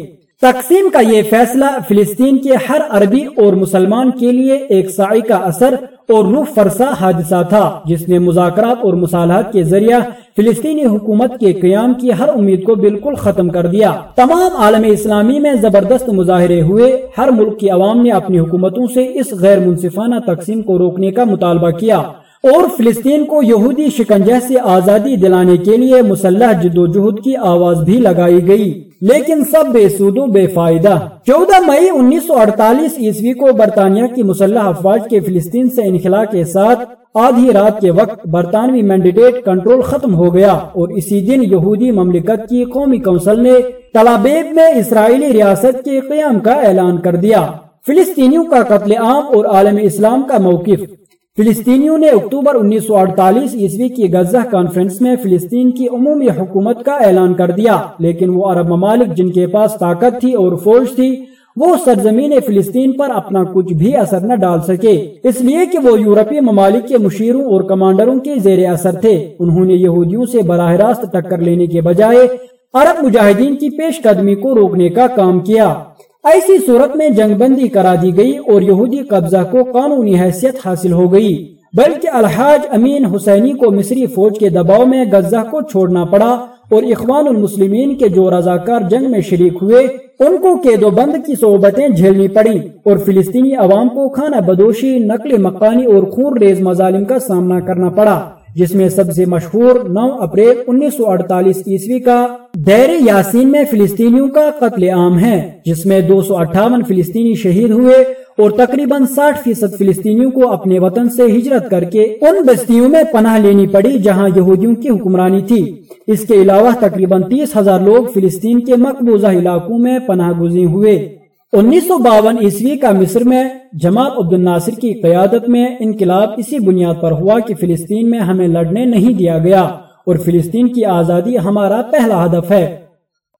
تقسیم کا یہ فیصلہ فلسطین کے ہر عربی اور مسلمان کے لیے ایک سائی کا اثر اور روح فرسا حادثہ تھا، جس نے مذاکرات اور مصالحات کے ذریعہ فلسطینی حکومت کے قیام کی ہر امید کو بالکل ختم کر دیا۔ تمام عالم اسلامی میں زبردست مظاہرے ہوئے۔ ہر ملک کی عوام نے اپنی حکومتوں سے اس غیر منصفانہ تقسیم کو روکنے کا مطالبہ کیا۔ اور فلسطین کو یہودی شکنجہ سے آزادی دلانے کے لیے مسلح جد و جہد کی آواز بھی لگائی گئی۔ لیکن سب بے سود بے فائدہ۔ چودہ مئی انیس سو اڑتالیس عیسوی کو برطانیہ کی مسلح افواج کے فلسطین سے انخلا کے ساتھ آدھی رات کے وقت برطانوی مینڈیٹ کنٹرول ختم ہو گیا اور اسی دن یہودی مملکت کی قومی کونسل نے تلابیب میں اسرائیلی ریاست کے قیام کا اعلان کر دیا۔ فلسطینیوں کا قتل عام اور عالم اسلام کا موقف۔ فلسطینیوں نے اکتوبر انیس سو اڑتالیس عیسوی کی غزہ کانفرنس میں فلسطین کی عمومی حکومت کا اعلان کر دیا، لیکن وہ عرب ممالک جن کے پاس طاقت تھی اور فوج تھی، وہ سرزمین فلسطین پر اپنا کچھ بھی اثر نہ ڈال سکے۔ اس لیے کہ وہ یورپی ممالک کے مشیروں اور کمانڈروں کے زیر اثر تھے۔ انہوں نے یہودیوں سے براہ راست ٹکر لینے کے بجائے عرب مجاہدین کی پیش قدمی کو روکنے کا کام کیا۔ ایسی صورت میں جنگ بندی کرا دی گئی اور یہودی قبضہ کو قانونی حیثیت حاصل ہو گئی، بلکہ الحاج امین حسینی کو مصری فوج کے دباؤ میں غزہ کو چھوڑنا پڑا اور اخوان المسلمین کے جو رضاکار جنگ میں شریک ہوئے، ان کو قید و بند کی صحبتیں جھیلنی پڑی اور فلسطینی عوام کو کھانا بدوشی، نقل مکانی اور خون ریز مظالم کا سامنا کرنا پڑا۔ جس میں سب سے مشہور نو اپریل انیس سو اڑتالیس عیسوی کا دیر یاسین میں فلسطینیوں کا قتل عام ہے، جس میں دو سو اٹھاون فلسطینی شہید ہوئے اور تقریباً ساٹھ فیصد فلسطینیوں کو اپنے وطن سے ہجرت کر کے ان بستیوں میں پناہ لینی پڑی جہاں یہودیوں کی حکمرانی تھی۔ اس کے علاوہ تقریباً تیس ہزار لوگ فلسطین کے مقبوضہ علاقوں میں پناہ گزین ہوئے۔ انیس سو باون عیسوی کا مصر میں، جماعت عبد الناصر کی قیادت میں انقلاب اسی بنیاد پر ہوا کہ فلسطین میں ہمیں لڑنے نہیں دیا گیا اور فلسطین کی آزادی ہمارا پہلا ہدف ہے۔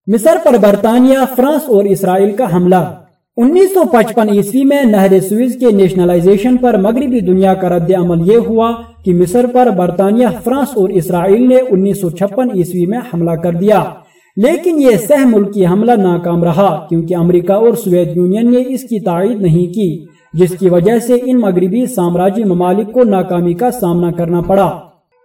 مصر پر برطانیہ، فرانس اور اسرائیل کا حملہ۔ انیس سو پچپن عیسوی میں نہر سویز کے نیشنلائزیشن پر مغربی دنیا کا رد عمل یہ ہوا کہ مصر پر برطانیہ، فرانس اور اسرائیل نے انیس سو چھپن عیسوی میں حملہ کر دیا۔ لیکن یہ سہ ملکی حملہ ناکام رہا کیونکہ امریکہ اور سویت یونین نے اس کی تائید نہیں کی، جس کی وجہ سے ان مغربی سامراجی ممالک کو ناکامی کا سامنا کرنا پڑا۔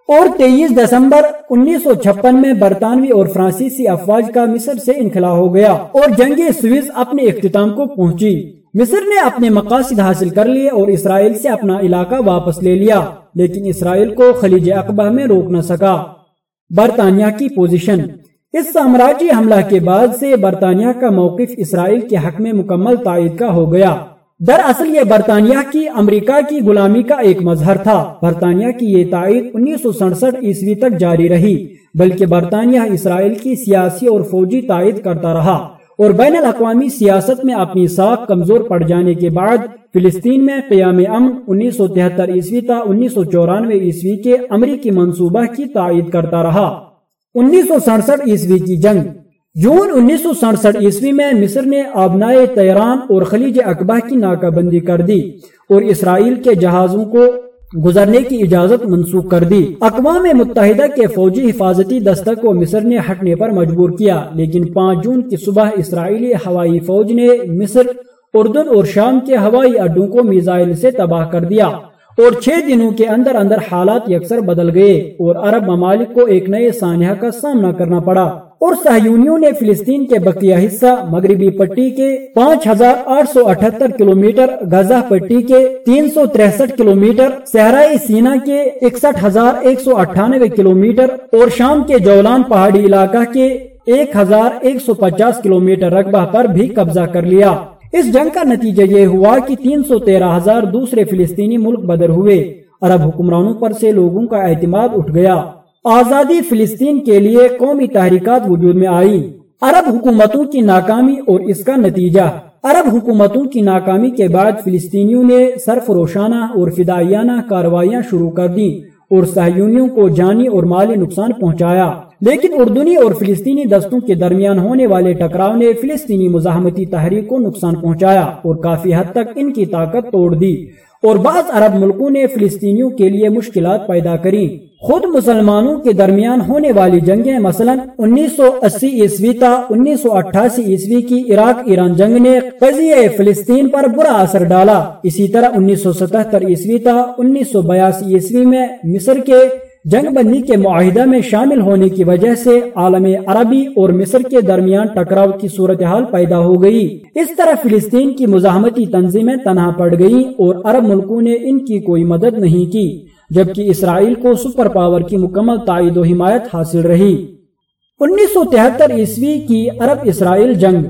اور تیئیس دسمبر انیس سو چھپن میں برطانوی اور فرانسیسی افواج کا مصر سے انخلا ہو گیا اور جنگ سویز اپنے اختتام کو پہنچی۔ مصر نے اپنے مقاصد حاصل کر لیے اور اسرائیل سے اپنا علاقہ واپس لے لیا، لیکن اسرائیل کو خلیج اقبہ میں روک نہ سکا۔ برطانیہ کی پوزیشن اس سامراجی حملہ کے بعد سے برطانیہ کا موقف اسرائیل کے حق میں مکمل تائید کا ہو گیا۔ دراصل یہ برطانیہ کی امریکہ کی غلامی کا ایک مظہر تھا۔ برطانیہ کی یہ تائید انیس سو سڑسٹھ عیسوی تک جاری رہی، بلکہ برطانیہ اسرائیل کی سیاسی اور فوجی تائید کرتا رہا اور بین الاقوامی سیاست میں اپنی ساکھ کمزور پڑ جانے کے بعد فلسطین میں قیام امن انیس سو تہتر عیسوی تا انیس سو چورانوے عیسوی کے امریکی منصوبہ کی تائید کرتا رہا۔ انیس سو سڑسٹھ عیسوی کی جنگ۔ جون انیس سو سڑسٹھ عیسوی میں مصر نے آبنائے تیران اور خلیج اقبا کی ناکہ بندی کر دی اور اسرائیل کے جہازوں کو گزرنے کی اجازت منسوخ کر دی۔ اقوام متحدہ کے فوجی حفاظتی دستہ کو مصر نے ہٹنے پر مجبور کیا، لیکن پانچ جون کی صبح اسرائیلی ہوائی فوج نے مصر، اردن اور شام کے ہوائی اڈوں کو میزائل سے تباہ کر دیا۔ اور چھ دنوں کے اندر اندر حالات یکسر بدل گئے اور عرب ممالک کو ایک نئے سانحہ کا سامنا کرنا پڑا اور سہیونیوں نے فلسطین کے بقیہ حصہ مغربی پٹی کے پانچ ہزار آٹھ سو اٹھتر کلو میٹر غزہ پٹی کے تین سو تریسٹھ کلو میٹر صحرائی سینا کے اکسٹھ ہزار ایک سو اٹھانوے کلو میٹر اور شام کے جولان پہاڑی علاقہ کے ایک ہزار ایک سو پچاس کلو میٹر رقبہ پر بھی قبضہ کر لیا۔ اس جنگ کا نتیجہ یہ ہوا کہ تین سو تیرہ ہزار دوسرے فلسطینی ملک بدر ہوئے۔ عرب حکمرانوں پر سے لوگوں کا اعتماد اٹھ گیا۔ آزادی فلسطین کے لیے قومی تحریکات وجود میں آئی عرب حکومتوں کی ناکامی اور اس کا نتیجہ۔ عرب حکومتوں کی ناکامی کے بعد فلسطینیوں نے سرفروشانہ اور فدائیانہ کاروائیاں شروع کر دی اور سہیونیوں کو جانی اور مالی نقصان پہنچایا۔ لیکن اردنی اور فلسطینی دستوں کے درمیان ہونے والے ٹکراؤ نے فلسطینی مزاحمتی تحریک کو نقصان پہنچایا اور کافی حد تک ان کی طاقت توڑ دی۔ اور بعض عرب ملکوں نے فلسطینیوں کے لیے مشکلات پیدا کری۔ خود مسلمانوں کے درمیان ہونے والی جنگیں مثلا انیس سو اسی عیسوی تا انیس سو اٹھاسی عیسوی کی عراق ایران جنگ نے قضیہ فلسطین پر برا اثر ڈالا۔ اسی طرح انیس سو ستہتر عیسوی تا انیس سو بیاسی عیسوی میں مصر کے جنگ بندی کے معاہدہ میں شامل ہونے کی وجہ سے عالم عربی اور مصر کے درمیان ٹکراؤ کی صورتحال پیدا ہو گئی۔ اس طرح فلسطین کی مزاحمتی تنظیمیں تنہا پڑ گئی اور عرب ملکوں نے ان کی کوئی مدد نہیں کی، جبکہ اسرائیل کو سپر پاور کی مکمل تائید و حمایت حاصل رہی۔ انیس سو تہتر عیسوی کی عرب اسرائیل جنگ۔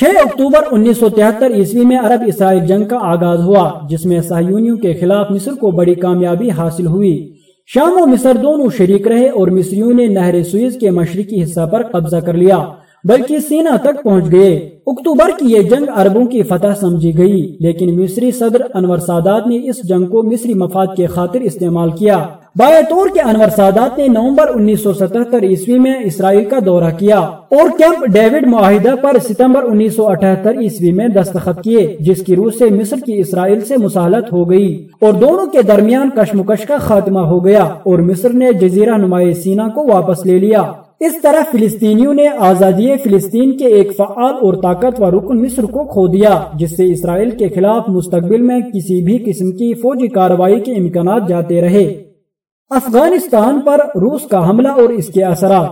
چھ اکتوبر انیس سو تہتر عیسوی میں عرب اسرائیل جنگ کا آغاز ہوا، جس میں سہیونیوں کے خلاف مصر کو بڑی کامیابی حاصل ہوئی۔ شام و مصر دونوں شریک رہے اور مصریوں نے نہر سوئز کے مشرقی حصہ پر قبضہ کر لیا، بلکہ سینا تک پہنچ گئے۔ اکتوبر کی یہ جنگ عربوں کی فتح سمجھی گئی، لیکن مصری صدر انور سادات نے اس جنگ کو مصری مفاد کے خاطر استعمال کیا۔ طور کے انور سادات نے نومبر انیس سو ستہتر عیسوی میں اسرائیل کا دورہ کیا اور کیمپ ڈیوڈ معاہدہ پر ستمبر انیس سو اٹھہتر عیسوی میں دستخط کیے، جس کی روح سے مصر کی اسرائیل سے مسالت ہو گئی اور دونوں کے درمیان کشمکش کا خاتمہ ہو گیا اور مصر نے جزیرہ نمایاں سینا کو واپس لے لیا۔ اس طرح فلسطینیوں نے آزادی فلسطین کے ایک فعال اور طاقتور رکن مصر کو کھو دیا، جس سے اسرائیل کے خلاف مستقبل میں کسی بھی قسم کی فوجی کارروائی کے امکانات جاتے رہے۔ افغانستان پر روس کا حملہ اور اس کے اثرات۔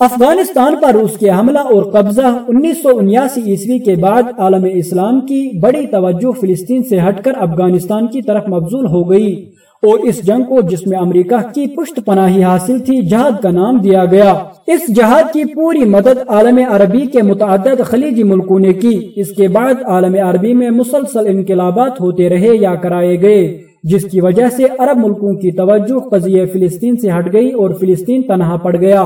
افغانستان پر روس کے حملہ اور قبضہ انیس سو انیاسی عیسوی کے بعد عالم اسلام کی بڑی توجہ فلسطین سے ہٹ کر افغانستان کی طرف مبزول ہو گئی۔ اور اس جنگ کو جس میں امریکہ کی پشت پناہی حاصل تھی، جہاد کا نام دیا گیا۔ اس جہاد کی پوری مدد عالم عربی کے متعدد خلیجی ملکوں نے کی۔ اس کے بعد عالم عربی میں مسلسل انقلابات ہوتے رہے یا کرائے گئے۔ جس کی وجہ سے عرب ملکوں کی توجہ قضیہ فلسطین سے ہٹ گئی اور فلسطین تنہا پڑ گیا۔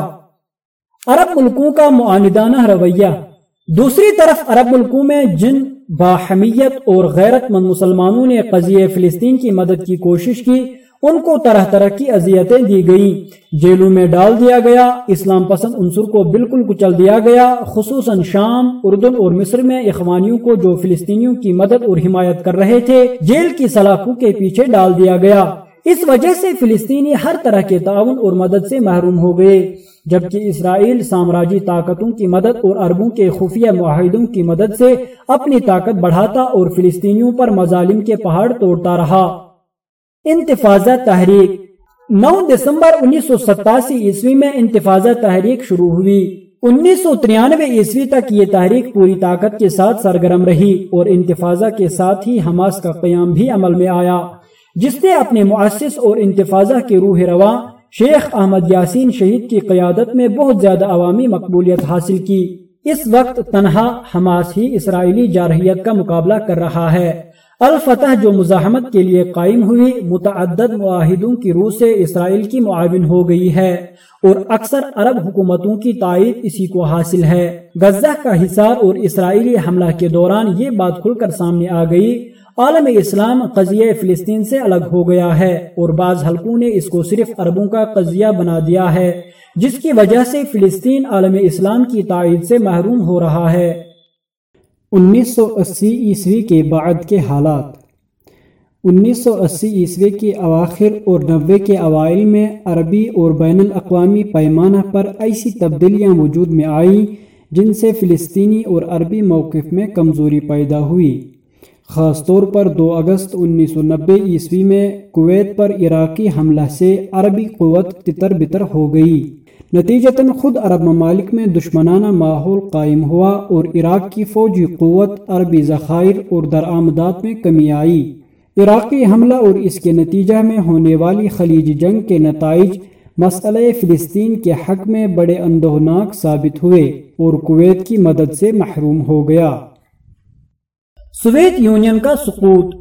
عرب ملکوں کا معاندانہ رویہ۔ دوسری طرف عرب ملکوں میں جن باہمیت اور غیرت مند مسلمانوں نے قضیہ فلسطین کی مدد کی کوشش کی ان کو طرح طرح کی اذیتیں دی گئیں۔ جیلوں میں ڈال دیا گیا، اسلام پسند عنصر کو بالکل کچل دیا گیا، خصوصاً شام، اردن اور مصر میں اخوانیوں کو جو فلسطینیوں کی مدد اور حمایت کر رہے تھے، جیل کی سلاخوں کے پیچھے ڈال دیا گیا۔ اس وجہ سے فلسطینی ہر طرح کے تعاون اور مدد سے محروم ہو گئے، جبکہ اسرائیل سامراجی طاقتوں کی مدد اور عربوں کے خفیہ معاہدوں کی مدد سے اپنی طاقت بڑھاتا اور فلسطینیوں پر مظالم کے پہاڑ توڑتا رہا۔ انتفاضہ تحریک۔ نو دسمبر انیس سو ستاسی عیسوی میں انتفاضہ تحریک شروع ہوئی۔ انیس سو ترانوے عیسوی تک یہ تحریک پوری طاقت کے ساتھ سرگرم رہی اور انتفاضہ کے ساتھ ہی حماس کا قیام بھی عمل میں آیا۔ جس نے اپنے مؤسس اور انتفاضہ کے روح رواں شیخ احمد یاسین شہید کی قیادت میں بہت زیادہ عوامی مقبولیت حاصل کی۔ اس وقت تنہا، حماس ہی اسرائیلی جارحیت کا مقابلہ کر رہا ہے۔ الفتح جو مزاحمت کے لیے قائم ہوئی، متعدد معاہدوں کی روح سے اسرائیل کی معاون ہو گئی ہے اور اکثر عرب حکومتوں کی تائید اسی کو حاصل ہے۔ غزہ کا حصار اور اسرائیلی حملہ کے دوران یہ بات کھل کر سامنے آ گئی، عالم اسلام قضیہ فلسطین سے الگ ہو گیا ہے اور بعض حلقوں نے اس کو صرف عربوں کا قضیہ بنا دیا ہے، جس کی وجہ سے فلسطین عالم اسلام کی تائید سے محروم ہو رہا ہے۔ انیس سو اسی عیسوی کے بعد کے حالات۔ انیس سو اسی عیسوی کے اواخر اور نوے کے اوائل میں عربی اور بین الاقوامی پیمانہ پر ایسی تبدیلیاں وجود میں آئیں جن سے فلسطینی اور عربی موقف میں کمزوری پیدا ہوئی۔ خاص طور پر دو اگست انیس سو نبے عیسوی میں کویت پر عراقی حملہ سے عربی قوت تتر بتر ہو گئی۔ نتیجتاً خود عرب ممالک میں دشمنانہ ماحول قائم ہوا اور عراق کی فوجی قوت عربی ذخائر اور درآمدات میں کمی آئی۔ عراقی حملہ اور اس کے نتیجہ میں ہونے والی خلیج جنگ کے نتائج مسئلہ فلسطین کے حق میں بڑے اندوناک ثابت ہوئے اور کویت کی مدد سے محروم ہو گیا۔ سویت یونین کا سقوط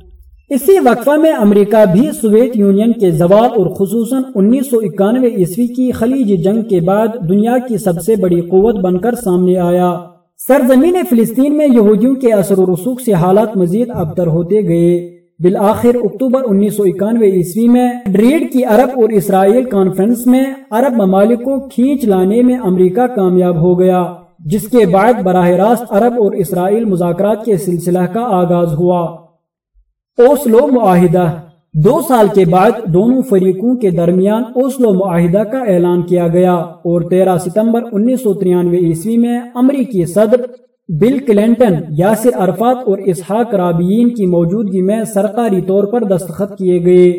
اسی وقفہ میں امریکہ بھی سویت یونین کے زوال اور خصوصاً انیس سو اکانوے عیسوی کی خلیج جنگ کے بعد دنیا کی سب سے بڑی قوت بن کر سامنے آیا۔ سرزمین فلسطین میں یہودیوں کے اثر و رسوخ سے حالات مزید ابتر ہوتے گئے۔ بالآخر اکتوبر انیس سو اکانوے عیسوی میں ڈریڈ کی عرب اور اسرائیل کانفرنس میں عرب ممالک کو کھینچ لانے میں امریکہ کامیاب ہو گیا، جس کے بعد براہ راست عرب اور اسرائیل مذاکرات کے سلسلہ کا آغاز ہوا۔ اوسلو معاہدہ۔ دو سال کے بعد دونوں فریقوں کے درمیان اوسلو معاہدہ کا اعلان کیا گیا اور تیرہ ستمبر انیس سو ترانوے عیسوی میں امریکی صدر بل کلنٹن، یاسر عرفات اور اسحاق رابعین کی موجودگی میں سرکاری طور پر دستخط کیے گئے۔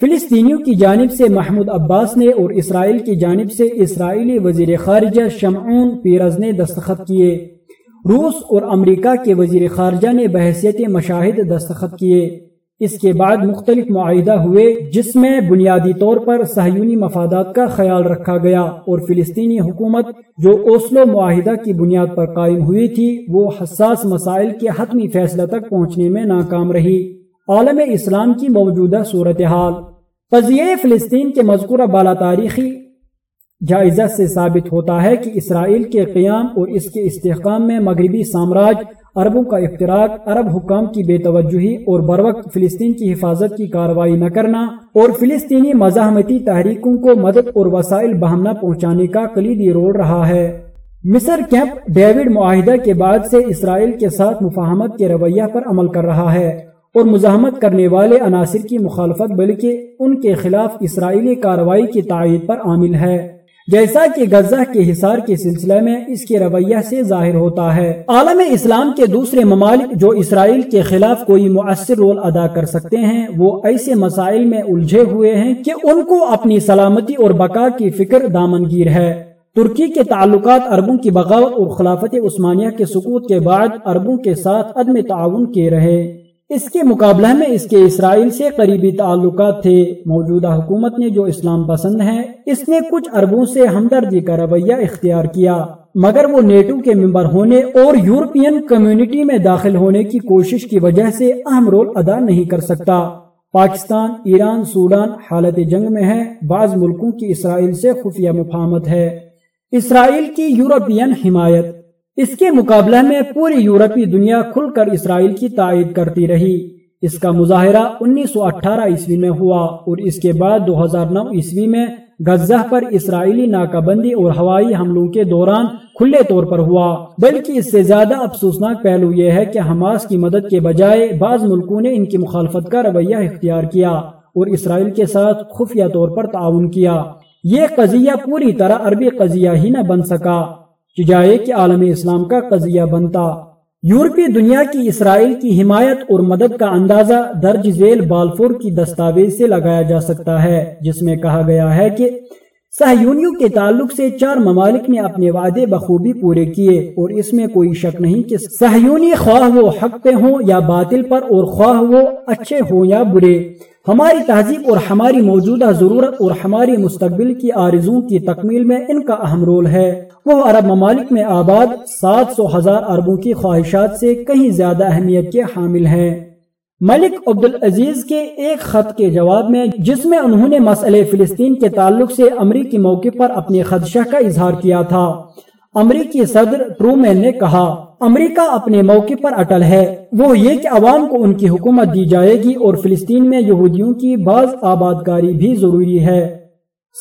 فلسطینیوں کی جانب سے محمود عباس نے اور اسرائیل کی جانب سے اسرائیلی وزیر خارجہ شمعون پیرز نے دستخط کیے۔ روس اور امریکہ کے وزیر خارجہ نے بحثیت مشاہد دستخط کیے۔ اس کے بعد مختلف معاہدہ ہوئے، جس میں بنیادی طور پر سہیونی مفادات کا خیال رکھا گیا اور فلسطینی حکومت جو اوسلو معاہدہ کی بنیاد پر قائم ہوئی تھی، وہ حساس مسائل کے حتمی فیصلہ تک پہنچنے میں ناکام رہی۔ عالم اسلام کی موجودہ صورتحال۔ قضیہ فلسطین کے مذکورہ بالا تاریخی جائزہ سے ثابت ہوتا ہے کہ اسرائیل کے قیام اور اس کے استحکام میں مغربی سامراج عربوں کا اختراق عرب حکام کی بے توجہی اور بروقت فلسطین کی حفاظت کی کارروائی نہ کرنا اور فلسطینی مزاحمتی تحریکوں کو مدد اور وسائل بہمنا پہنچانے کا کلیدی رول رہا ہے۔ مصر کیمپ ڈیوڈ معاہدہ کے بعد سے اسرائیل کے ساتھ مفاہمت کے رویہ پر عمل کر رہا ہے اور مزاحمت کرنے والے عناصر کی مخالفت بلکہ ان کے خلاف اسرائیلی کارروائی کی تائید پر عامل ہے۔ جیسا کہ غزہ کے حصار کے سلسلے میں اس کے رویہ سے ظاہر ہوتا ہے۔ عالم اسلام کے دوسرے ممالک جو اسرائیل کے خلاف کوئی مؤثر رول ادا کر سکتے ہیں، وہ ایسے مسائل میں الجھے ہوئے ہیں کہ ان کو اپنی سلامتی اور بقا کی فکر دامنگیر ہے۔ ترکی کے تعلقات عربوں کی بغاوت اور خلافت عثمانیہ کے سکوت کے بعد عربوں کے ساتھ عدم تعاون کے رہے۔ اس کے مقابلہ میں اس کے اسرائیل سے قریبی تعلقات تھے۔ موجودہ حکومت نے جو اسلام پسند ہے، اس نے کچھ عربوں سے ہمدردی کا رویہ اختیار کیا۔ مگر وہ نیٹو کے ممبر ہونے اور یورپین کمیونٹی میں داخل ہونے کی کوشش کی وجہ سے اہم رول ادا نہیں کر سکتا۔ پاکستان، ایران، سوڈان حالت جنگ میں ہے۔ بعض ملکوں کی اسرائیل سے خفیہ مفاہمت ہے۔ اسرائیل کی یورپین حمایت اس کے مقابلہ میں پوری یورپی دنیا کھل کر اسرائیل کی تائید کرتی رہی۔ اس کا مظاہرہ انیس سو اٹھارہ عیسوی میں ہوا اور اس کے بعد دو ہزار نو عیسوی میں غزہ پر اسرائیلی ناکہ بندی اور ہوائی حملوں کے دوران کھلے طور پر ہوا۔ بلکہ اس سے زیادہ افسوسناک پہلو یہ ہے کہ حماس کی مدد کے بجائے بعض ملکوں نے ان کی مخالفت کا رویہ اختیار کیا اور اسرائیل کے ساتھ خفیہ طور پر تعاون کیا۔ یہ قضیہ پوری طرح عربی قضیہ ہی نہ بن سکا۔ چجائے کہ عالم اسلام کا قضیہ بنتا۔ یورپی دنیا کی اسرائیل کی حمایت اور مدد کا اندازہ درج ذیل بالفور کی دستاویز سے لگایا جا سکتا ہے، جس میں کہا گیا ہے کہ سہیونیوں کے تعلق سے چار ممالک نے اپنے وعدے بخوبی پورے کیے اور اس میں کوئی شک نہیں کہ سہیونی خواہ وہ حق پہ ہوں یا باطل پر اور خواہ وہ اچھے ہوں یا برے۔ ہماری تہذیب اور ہماری موجودہ ضرورت اور ہماری مستقبل کی آرزوں کی تکمیل میں ان کا اہم رول ہے۔ وہ عرب ممالک میں آباد سات سو ہزار اربوں کی خواہشات سے کہیں زیادہ اہمیت کے حامل ہیں۔ ملک عبدالعزیز کے ایک خط کے جواب میں، جس میں انہوں نے مسئلہ فلسطین کے تعلق سے امریکی موقع پر اپنے خدشہ کا اظہار کیا تھا۔ امریکی صدر ٹرومین نے کہا، امریکہ اپنے موقع پر اٹل ہے۔ وہ یہ کہ عوام کو ان کی حکومت دی جائے گی اور فلسطین میں یہودیوں کی بعض آباد کاری بھی ضروری ہے۔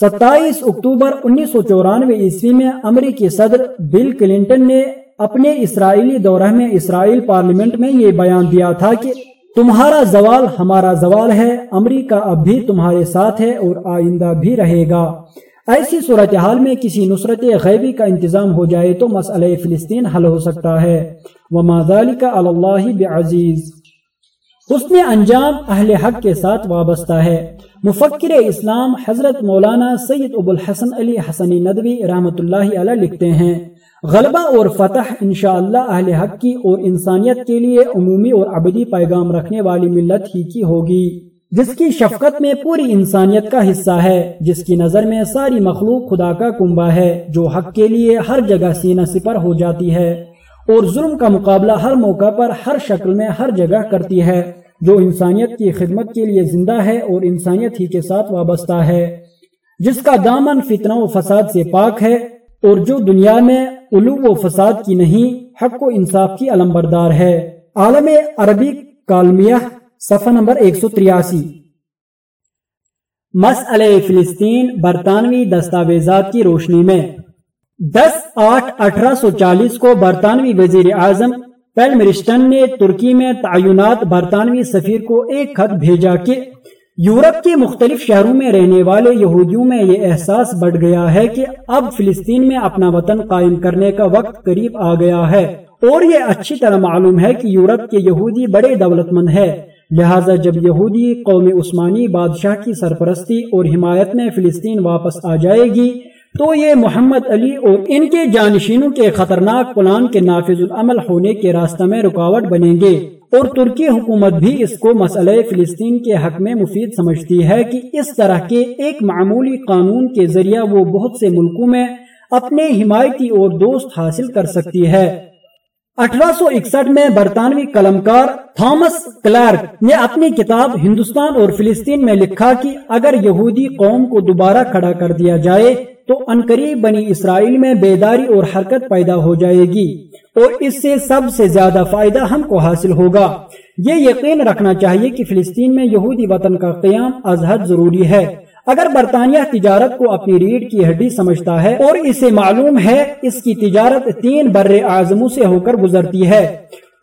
ستائیس اکتوبر انیس سو چورانوے عیسوی میں امریکی صدر بل کلنٹن نے اپنے اسرائیلی دورہ میں اسرائیل پارلیمنٹ میں یہ بیان دیا تھا کہ تمہارا زوال ہمارا زوال ہے، امریکہ اب بھی تمہارے ساتھ ہے اور آئندہ بھی رہے گا۔ ایسی صورتحال میں کسی نصرت غیبی کا انتظام ہو جائے تو مسئلہ فلسطین حل ہو سکتا ہے۔ وما ذلك على الله بعزیز حسن انجام اہل حق کے ساتھ وابستہ ہے۔ مفکر اسلام حضرت مولانا سید ابو الحسن علی حسنی ندوی رحمۃ اللہ علیہ لکھتے ہیں، غلبہ اور فتح انشاءاللہ اہل حق کی اور انسانیت کے لیے عمومی اور ابدی پیغام رکھنے والی ملت ہی کی ہوگی، جس کی شفقت میں پوری انسانیت کا حصہ ہے، جس کی نظر میں ساری مخلوق خدا کا کنبا ہے، جو حق کے لیے ہر جگہ سینہ سپر ہو جاتی ہے اور ظلم کا مقابلہ ہر موقع پر ہر شکل میں ہر جگہ کرتی ہے۔ جو انسانیت کی خدمت کے لیے زندہ ہے اور انسانیت ہی کے ساتھ وابستہ ہے، جس کا دامن فتنہ و فساد سے پاک ہے اور جو دنیا میں علو و فساد کی نہیں، حق و انصاف کی علم بردار ہے۔ عالم عربی کالمیہ، صفحہ نمبر ایک سو تریاسی۔ مسئلہ فلسطین برطانوی دستاویزات کی روشنی میں۔ دس آٹھ اٹھارہ سو چالیس کو برطانوی وزیر اعظم پیلمرسٹن نے ترکی میں تعینات برطانوی سفیر کو ایک خط بھیجا کہ یورپ کے مختلف شہروں میں رہنے والے یہودیوں میں یہ احساس بڑھ گیا ہے کہ اب فلسطین میں اپنا وطن قائم کرنے کا وقت قریب آ گیا ہے اور یہ اچھی طرح معلوم ہے کہ یورپ کے یہودی بڑے دولت مند ہے لہٰذا جب یہودی قوم عثمانی بادشاہ کی سرپرستی اور حمایت میں فلسطین واپس آ جائے گی تو یہ محمد علی اور ان کے جانشینوں کے خطرناک پلان کے نافذ العمل ہونے کے راستہ میں رکاوٹ بنیں گے اور ترکی حکومت بھی اس کو مسئلہ فلسطین کے حق میں مفید سمجھتی ہے کہ اس طرح کے ایک معمولی قانون کے ذریعہ وہ بہت سے ملکوں میں اپنے حمایتی اور دوست حاصل کر سکتی ہے۔ اٹھارہ سو اکسٹھ میں برطانوی قلمکار تھامس کلارک نے اپنی کتاب ہندوستان اور فلسطین میں لکھا کہ اگر یہودی قوم کو دوبارہ کھڑا کر دیا جائے تو انقریب بنی اسرائیل میں بیداری اور حرکت پیدا ہو جائے گی اور اس سے سب سے زیادہ فائدہ ہم کو حاصل ہوگا۔ یہ یقین رکھنا چاہیے کہ فلسطین میں یہودی وطن کا قیام از حد ضروری ہے۔ اگر برطانیہ تجارت کو اپنی ریڑھ کی ہڈی سمجھتا ہے اور اسے معلوم ہے اس کی تجارت تین بر اعظموں سے ہو کر گزرتی ہے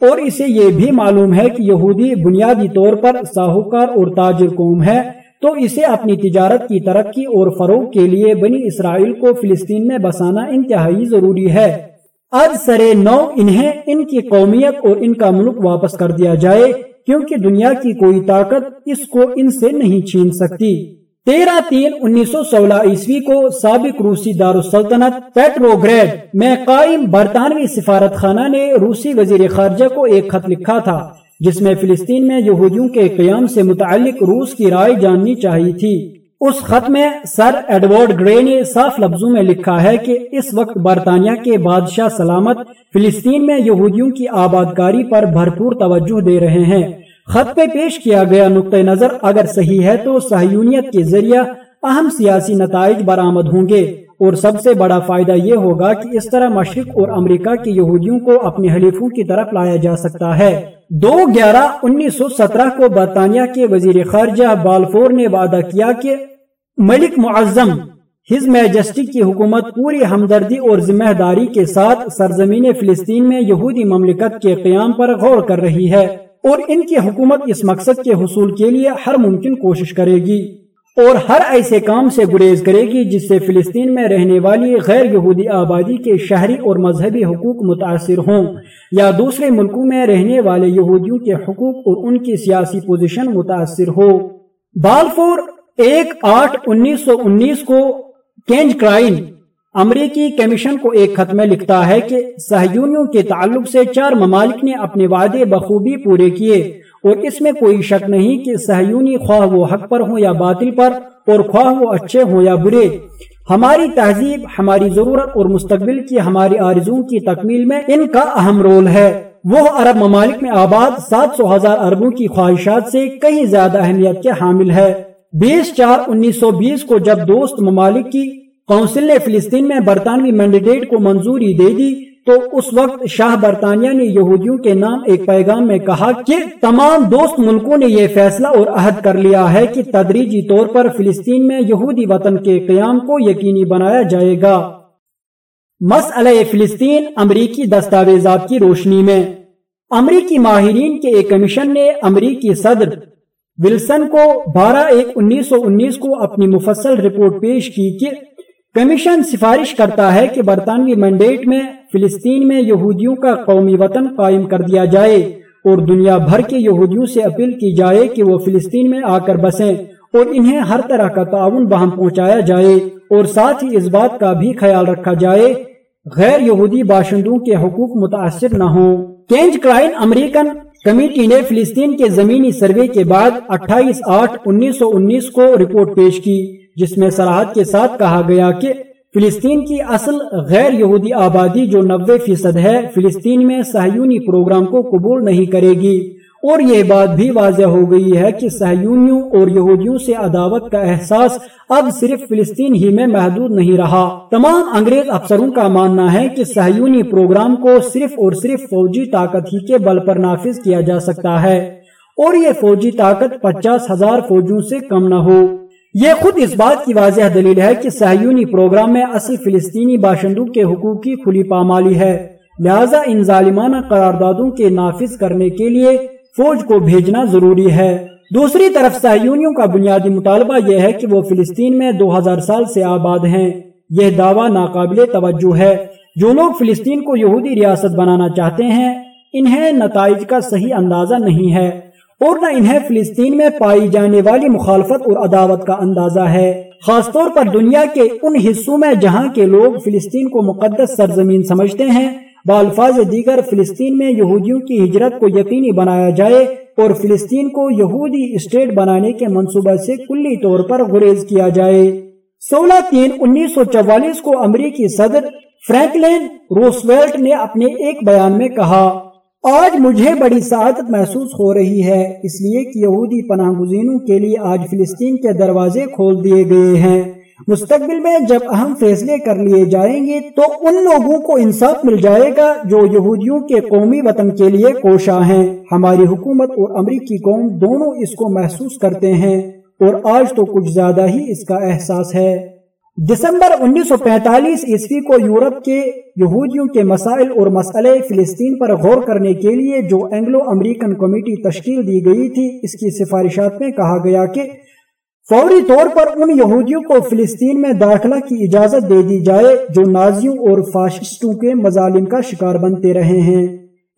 اور اسے یہ بھی معلوم ہے کہ یہودی بنیادی طور پر ساہوکار اور تاجر قوم ہے تو اسے اپنی تجارت کی ترقی اور فروغ کے لیے بنی اسرائیل کو فلسطین میں بسانا انتہائی ضروری ہے۔ اب سر نو انہیں ان کی قومیت اور ان کا ملک واپس کر دیا جائے، کیونکہ دنیا کی کوئی طاقت اس کو ان سے نہیں چھین سکتی۔ تیرہ تین انیس سو سولہ عیسوی کو سابق روسی دارالسلطنت پیٹروگریڈ میں قائم برطانوی سفارت خانہ نے روسی وزیر خارجہ کو ایک خط لکھا تھا۔ جس میں فلسطین میں یہودیوں کے قیام سے متعلق روس کی رائے جاننی چاہیے تھی۔ اس خط میں سر ایڈورڈ گرے نے صاف لفظوں میں لکھا ہے کہ اس وقت برطانیہ کے بادشاہ سلامت فلسطین میں یہودیوں کی آبادکاری پر بھرپور توجہ دے رہے ہیں۔ خط پہ پیش کیا گیا نقطۂ نظر اگر صحیح ہے تو سہیونیت کے ذریعہ اہم سیاسی نتائج برآمد ہوں گے۔ اور سب سے بڑا فائدہ یہ ہوگا کہ اس طرح مشرق اور امریکہ کے یہودیوں کو اپنے حلیفوں کی طرف لایا جا سکتا ہے۔ دو گیارہ انیس سو سترہ کو برطانیہ کے وزیر خارجہ بالفور نے وعدہ کیا کہ ملک معظم، ہز میجسٹی کی حکومت پوری ہمدردی اور ذمہ داری کے ساتھ سرزمین فلسطین میں یہودی مملکت کے قیام پر غور کر رہی ہے اور ان کی حکومت اس مقصد کے حصول کے لیے ہر ممکن کوشش کرے گی۔ اور ہر ایسے کام سے گریز کرے گی جس سے فلسطین میں رہنے والی غیر یہودی آبادی کے شہری اور مذہبی حقوق متاثر ہوں یا دوسرے ملکوں میں رہنے والے یہودیوں کے حقوق اور ان کی سیاسی پوزیشن متاثر ہو۔ بالفور ایک آٹھ انیس سو انیس کو کینج کرائن امریکی کمیشن کو ایک خط میں لکھتا ہے کہ سہیونیوں کے تعلق سے چار ممالک نے اپنے وعدے بخوبی پورے کیے۔ اور اس میں کوئی شک نہیں کہ سہیونی خواہ وہ حق پر ہوں یا باطل پر، اور خواہ وہ اچھے ہوں یا برے۔ ہماری تہذیب، ہماری ضرورت اور مستقبل کی ہماری آرزوں کی تکمیل میں ان کا اہم رول ہے۔ وہ عرب ممالک میں آباد سات سو ہزار اربوں کی خواہشات سے کئی زیادہ اہمیت کے حامل ہے۔ بیس چار انیس سو بیس کو جب دوست ممالک کی کونسل نے فلسطین میں برطانوی مینڈیٹ کو منظوری دے دی تو اس وقت شاہ برطانیہ نے یہودیوں کے نام ایک پیغام میں کہا کہ تمام دوست ملکوں نے یہ فیصلہ اور عہد کر لیا ہے کہ تدریجی طور پر فلسطین میں یہودی وطن کے قیام کو یقینی بنایا جائے گا۔ مسئلہ فلسطین امریکی دستاویزات کی روشنی میں۔ امریکی ماہرین کے ایک کمیشن نے امریکی صدر ولسن کو بارہ ایک انیس سو انیس کو اپنی مفصل رپورٹ پیش کی کہ کمیشن سفارش کرتا ہے کہ برطانوی مینڈیٹ میں فلسطین میں یہودیوں کا قومی وطن قائم کر دیا جائے اور دنیا بھر کے یہودیوں سے اپیل کی جائے کہ وہ فلسطین میں آ کر بسیں اور انہیں ہر طرح کا تعاون بہم پہنچایا جائے اور ساتھ ہی اس بات کا بھی خیال رکھا جائے، غیر یہودی باشندوں کے حقوق متاثر نہ ہوں۔ کینج کرائن امریکن کمیٹی نے فلسطین کے زمینی سروے کے بعد اٹھائیس آٹھ انیس سو انیس کو رپورٹ پیش کی، جس میں سراحت کے ساتھ کہا گیا کہ فلسطین کی اصل غیر یہودی آبادی جو نوے فیصد ہے، فلسطین میں سہیونی پروگرام کو قبول نہیں کرے گی۔ اور یہ بات بھی واضح ہو گئی ہے کہ سہیونیوں اور یہودیوں سے عداوت کا احساس اب صرف فلسطین ہی میں محدود نہیں رہا۔ تمام انگریز افسروں کا ماننا ہے کہ سہیونی پروگرام کو صرف اور صرف فوجی طاقت ہی کے بل پر نافذ کیا جا سکتا ہے۔ اور یہ فوجی طاقت پچاس ہزار فوجوں سے کم نہ ہو۔ یہ خود اس بات کی واضح دلیل ہے کہ سہیونی پروگرام میں اصل فلسطینی باشندوں کے حقوق کی کھلی پامالی ہے۔ لہذا ان ظالمانہ قراردادوں کے نافذ کرنے کے لیے فوج کو بھیجنا ضروری ہے۔ دوسری طرف سہیونیوں کا بنیادی مطالبہ یہ ہے کہ وہ فلسطین میں دو ہزار سال سے آباد ہیں۔ یہ دعویٰ ناقابل توجہ ہے۔ جو لوگ فلسطین کو یہودی ریاست بنانا چاہتے ہیں، انہیں نتائج کا صحیح اندازہ نہیں ہے۔ اور نہ انہیں فلسطین میں پائی جانے والی مخالفت اور عداوت کا اندازہ ہے۔ خاص طور پر دنیا کے ان حصوں میں جہاں کے لوگ فلسطین کو مقدس سرزمین سمجھتے ہیں، بالفاظ دیگر فلسطین میں یہودیوں کی ہجرت کو یقینی بنایا جائے اور فلسطین کو یہودی اسٹیٹ بنانے کے منصوبہ سے کلی طور پر گریز کیا جائے۔ سولہ تین انیس سو چوالیس کو امریکی صدر فرینکلین روسویلٹ نے اپنے ایک بیان میں کہا۔ آج مجھے بڑی سعادت محسوس ہو رہی ہے، اس لیے کہ یہودی پناہ گزینوں کے لیے آج فلسطین کے دروازے کھول دیے گئے ہیں۔ مستقبل میں جب اہم فیصلے کر لیے جائیں گے تو ان لوگوں کو انصاف مل جائے گا جو یہودیوں کے قومی وطن کے لیے کوشاں ہیں۔ ہماری حکومت اور امریکی قوم دونوں اس کو محسوس کرتے ہیں اور آج تو کچھ زیادہ ہی اس کا احساس ہے۔ دسمبر انیس سو پینتالیس عیسوی کو یورپ کے یہودیوں کے مسائل اور مسئلے فلسطین پر غور کرنے کے لیے جو اینگلو امریکن کمیٹی تشکیل دی گئی تھی، اس کی سفارشات میں کہا گیا کہ فوری طور پر ان یہودیوں کو فلسطین میں داخلہ کی اجازت دے دی جائے جو نازیوں اور فاشسٹوں کے مظالم کا شکار بنتے رہے ہیں۔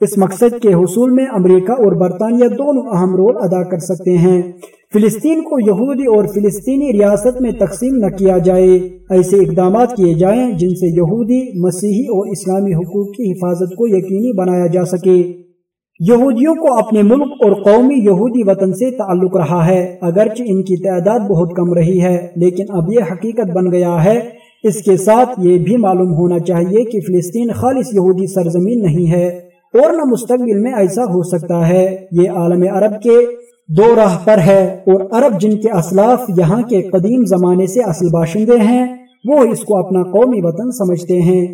اس مقصد کے حصول میں امریکہ اور برطانیہ دونوں اہم رول ادا کر سکتے ہیں۔ فلسطین کو یہودی اور فلسطینی ریاست میں تقسیم نہ کیا جائے، ایسے اقدامات کیے جائیں جن سے یہودی، مسیحی اور اسلامی حقوق کی حفاظت کو یقینی بنایا جا سکے۔ یہودیوں کو اپنے ملک اور قومی یہودی وطن سے تعلق رہا ہے، اگرچہ ان کی تعداد بہت کم رہی ہے، لیکن اب یہ حقیقت بن گیا ہے۔ اس کے ساتھ یہ بھی معلوم ہونا چاہیے کہ فلسطین خالص یہودی سرزمین نہیں ہے۔ اور نہ مستقبل میں ایسا ہو سکتا ہے۔ یہ عالم عرب کے دو راہ پر ہے اور عرب جن کے اسلاف یہاں کے قدیم زمانے سے اصل باشندے ہیں، وہ اس کو اپنا قومی وطن سمجھتے ہیں۔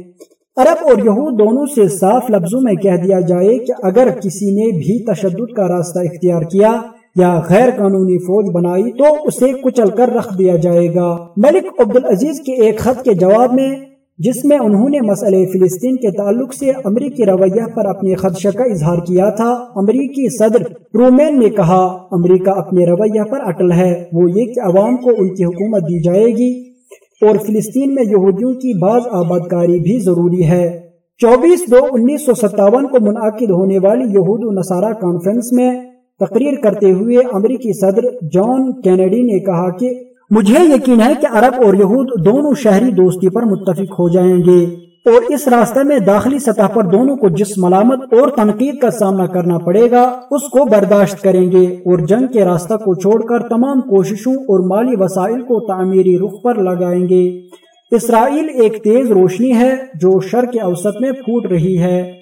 عرب اور یہود دونوں سے صاف لفظوں میں کہہ دیا جائے کہ اگر کسی نے بھی تشدد کا راستہ اختیار کیا یا غیر قانونی فوج بنائی تو اسے کچل کر رکھ دیا جائے گا۔ ملک عبدالعزیز کے ایک خط کے جواب میں جس میں انہوں نے مسئلہ فلسطین کے تعلق سے امریکی رویہ پر اپنے خدشہ کا اظہار کیا تھا۔ امریکی صدر رومین نے کہا، امریکہ اپنے رویہ پر اٹل ہے، وہ یہ کہ عوام کو ان کی حکومت دی جائے گی۔ اور فلسطین میں یہودیوں کی بعض آبادکاری بھی ضروری ہے۔ چوبیس دو انیس سو ستاون کو منعقد ہونے والی یہود و نصارہ کانفرنس میں تقریر کرتے ہوئے امریکی صدر جان کینیڈی نے کہا کہ مجھے یقین ہے کہ عرب اور یہود دونوں شہری دوستی پر متفق ہو جائیں گے اور اس راستہ میں داخلی سطح پر دونوں کو جس ملامت اور تنقید کا سامنا کرنا پڑے گا، اس کو برداشت کریں گے اور جنگ کے راستہ کو چھوڑ کر تمام کوششوں اور مالی وسائل کو تعمیری رخ پر لگائیں گے۔ اسرائیل ایک تیز روشنی ہے جو شرق اوسط میں پھوٹ رہی ہے۔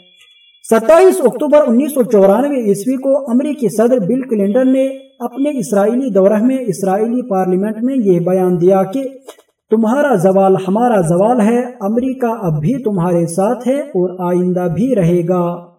ستائیس اکتوبر انیس سو چورانوے عیسوی کو امریکی صدر بل کلنٹن نے اپنے اسرائیلی دورہ میں اسرائیلی پارلیمنٹ میں یہ بیان دیا کہ تمہارا زوال ہمارا زوال ہے، امریکہ اب بھی تمہارے ساتھ ہے اور آئندہ بھی رہے گا۔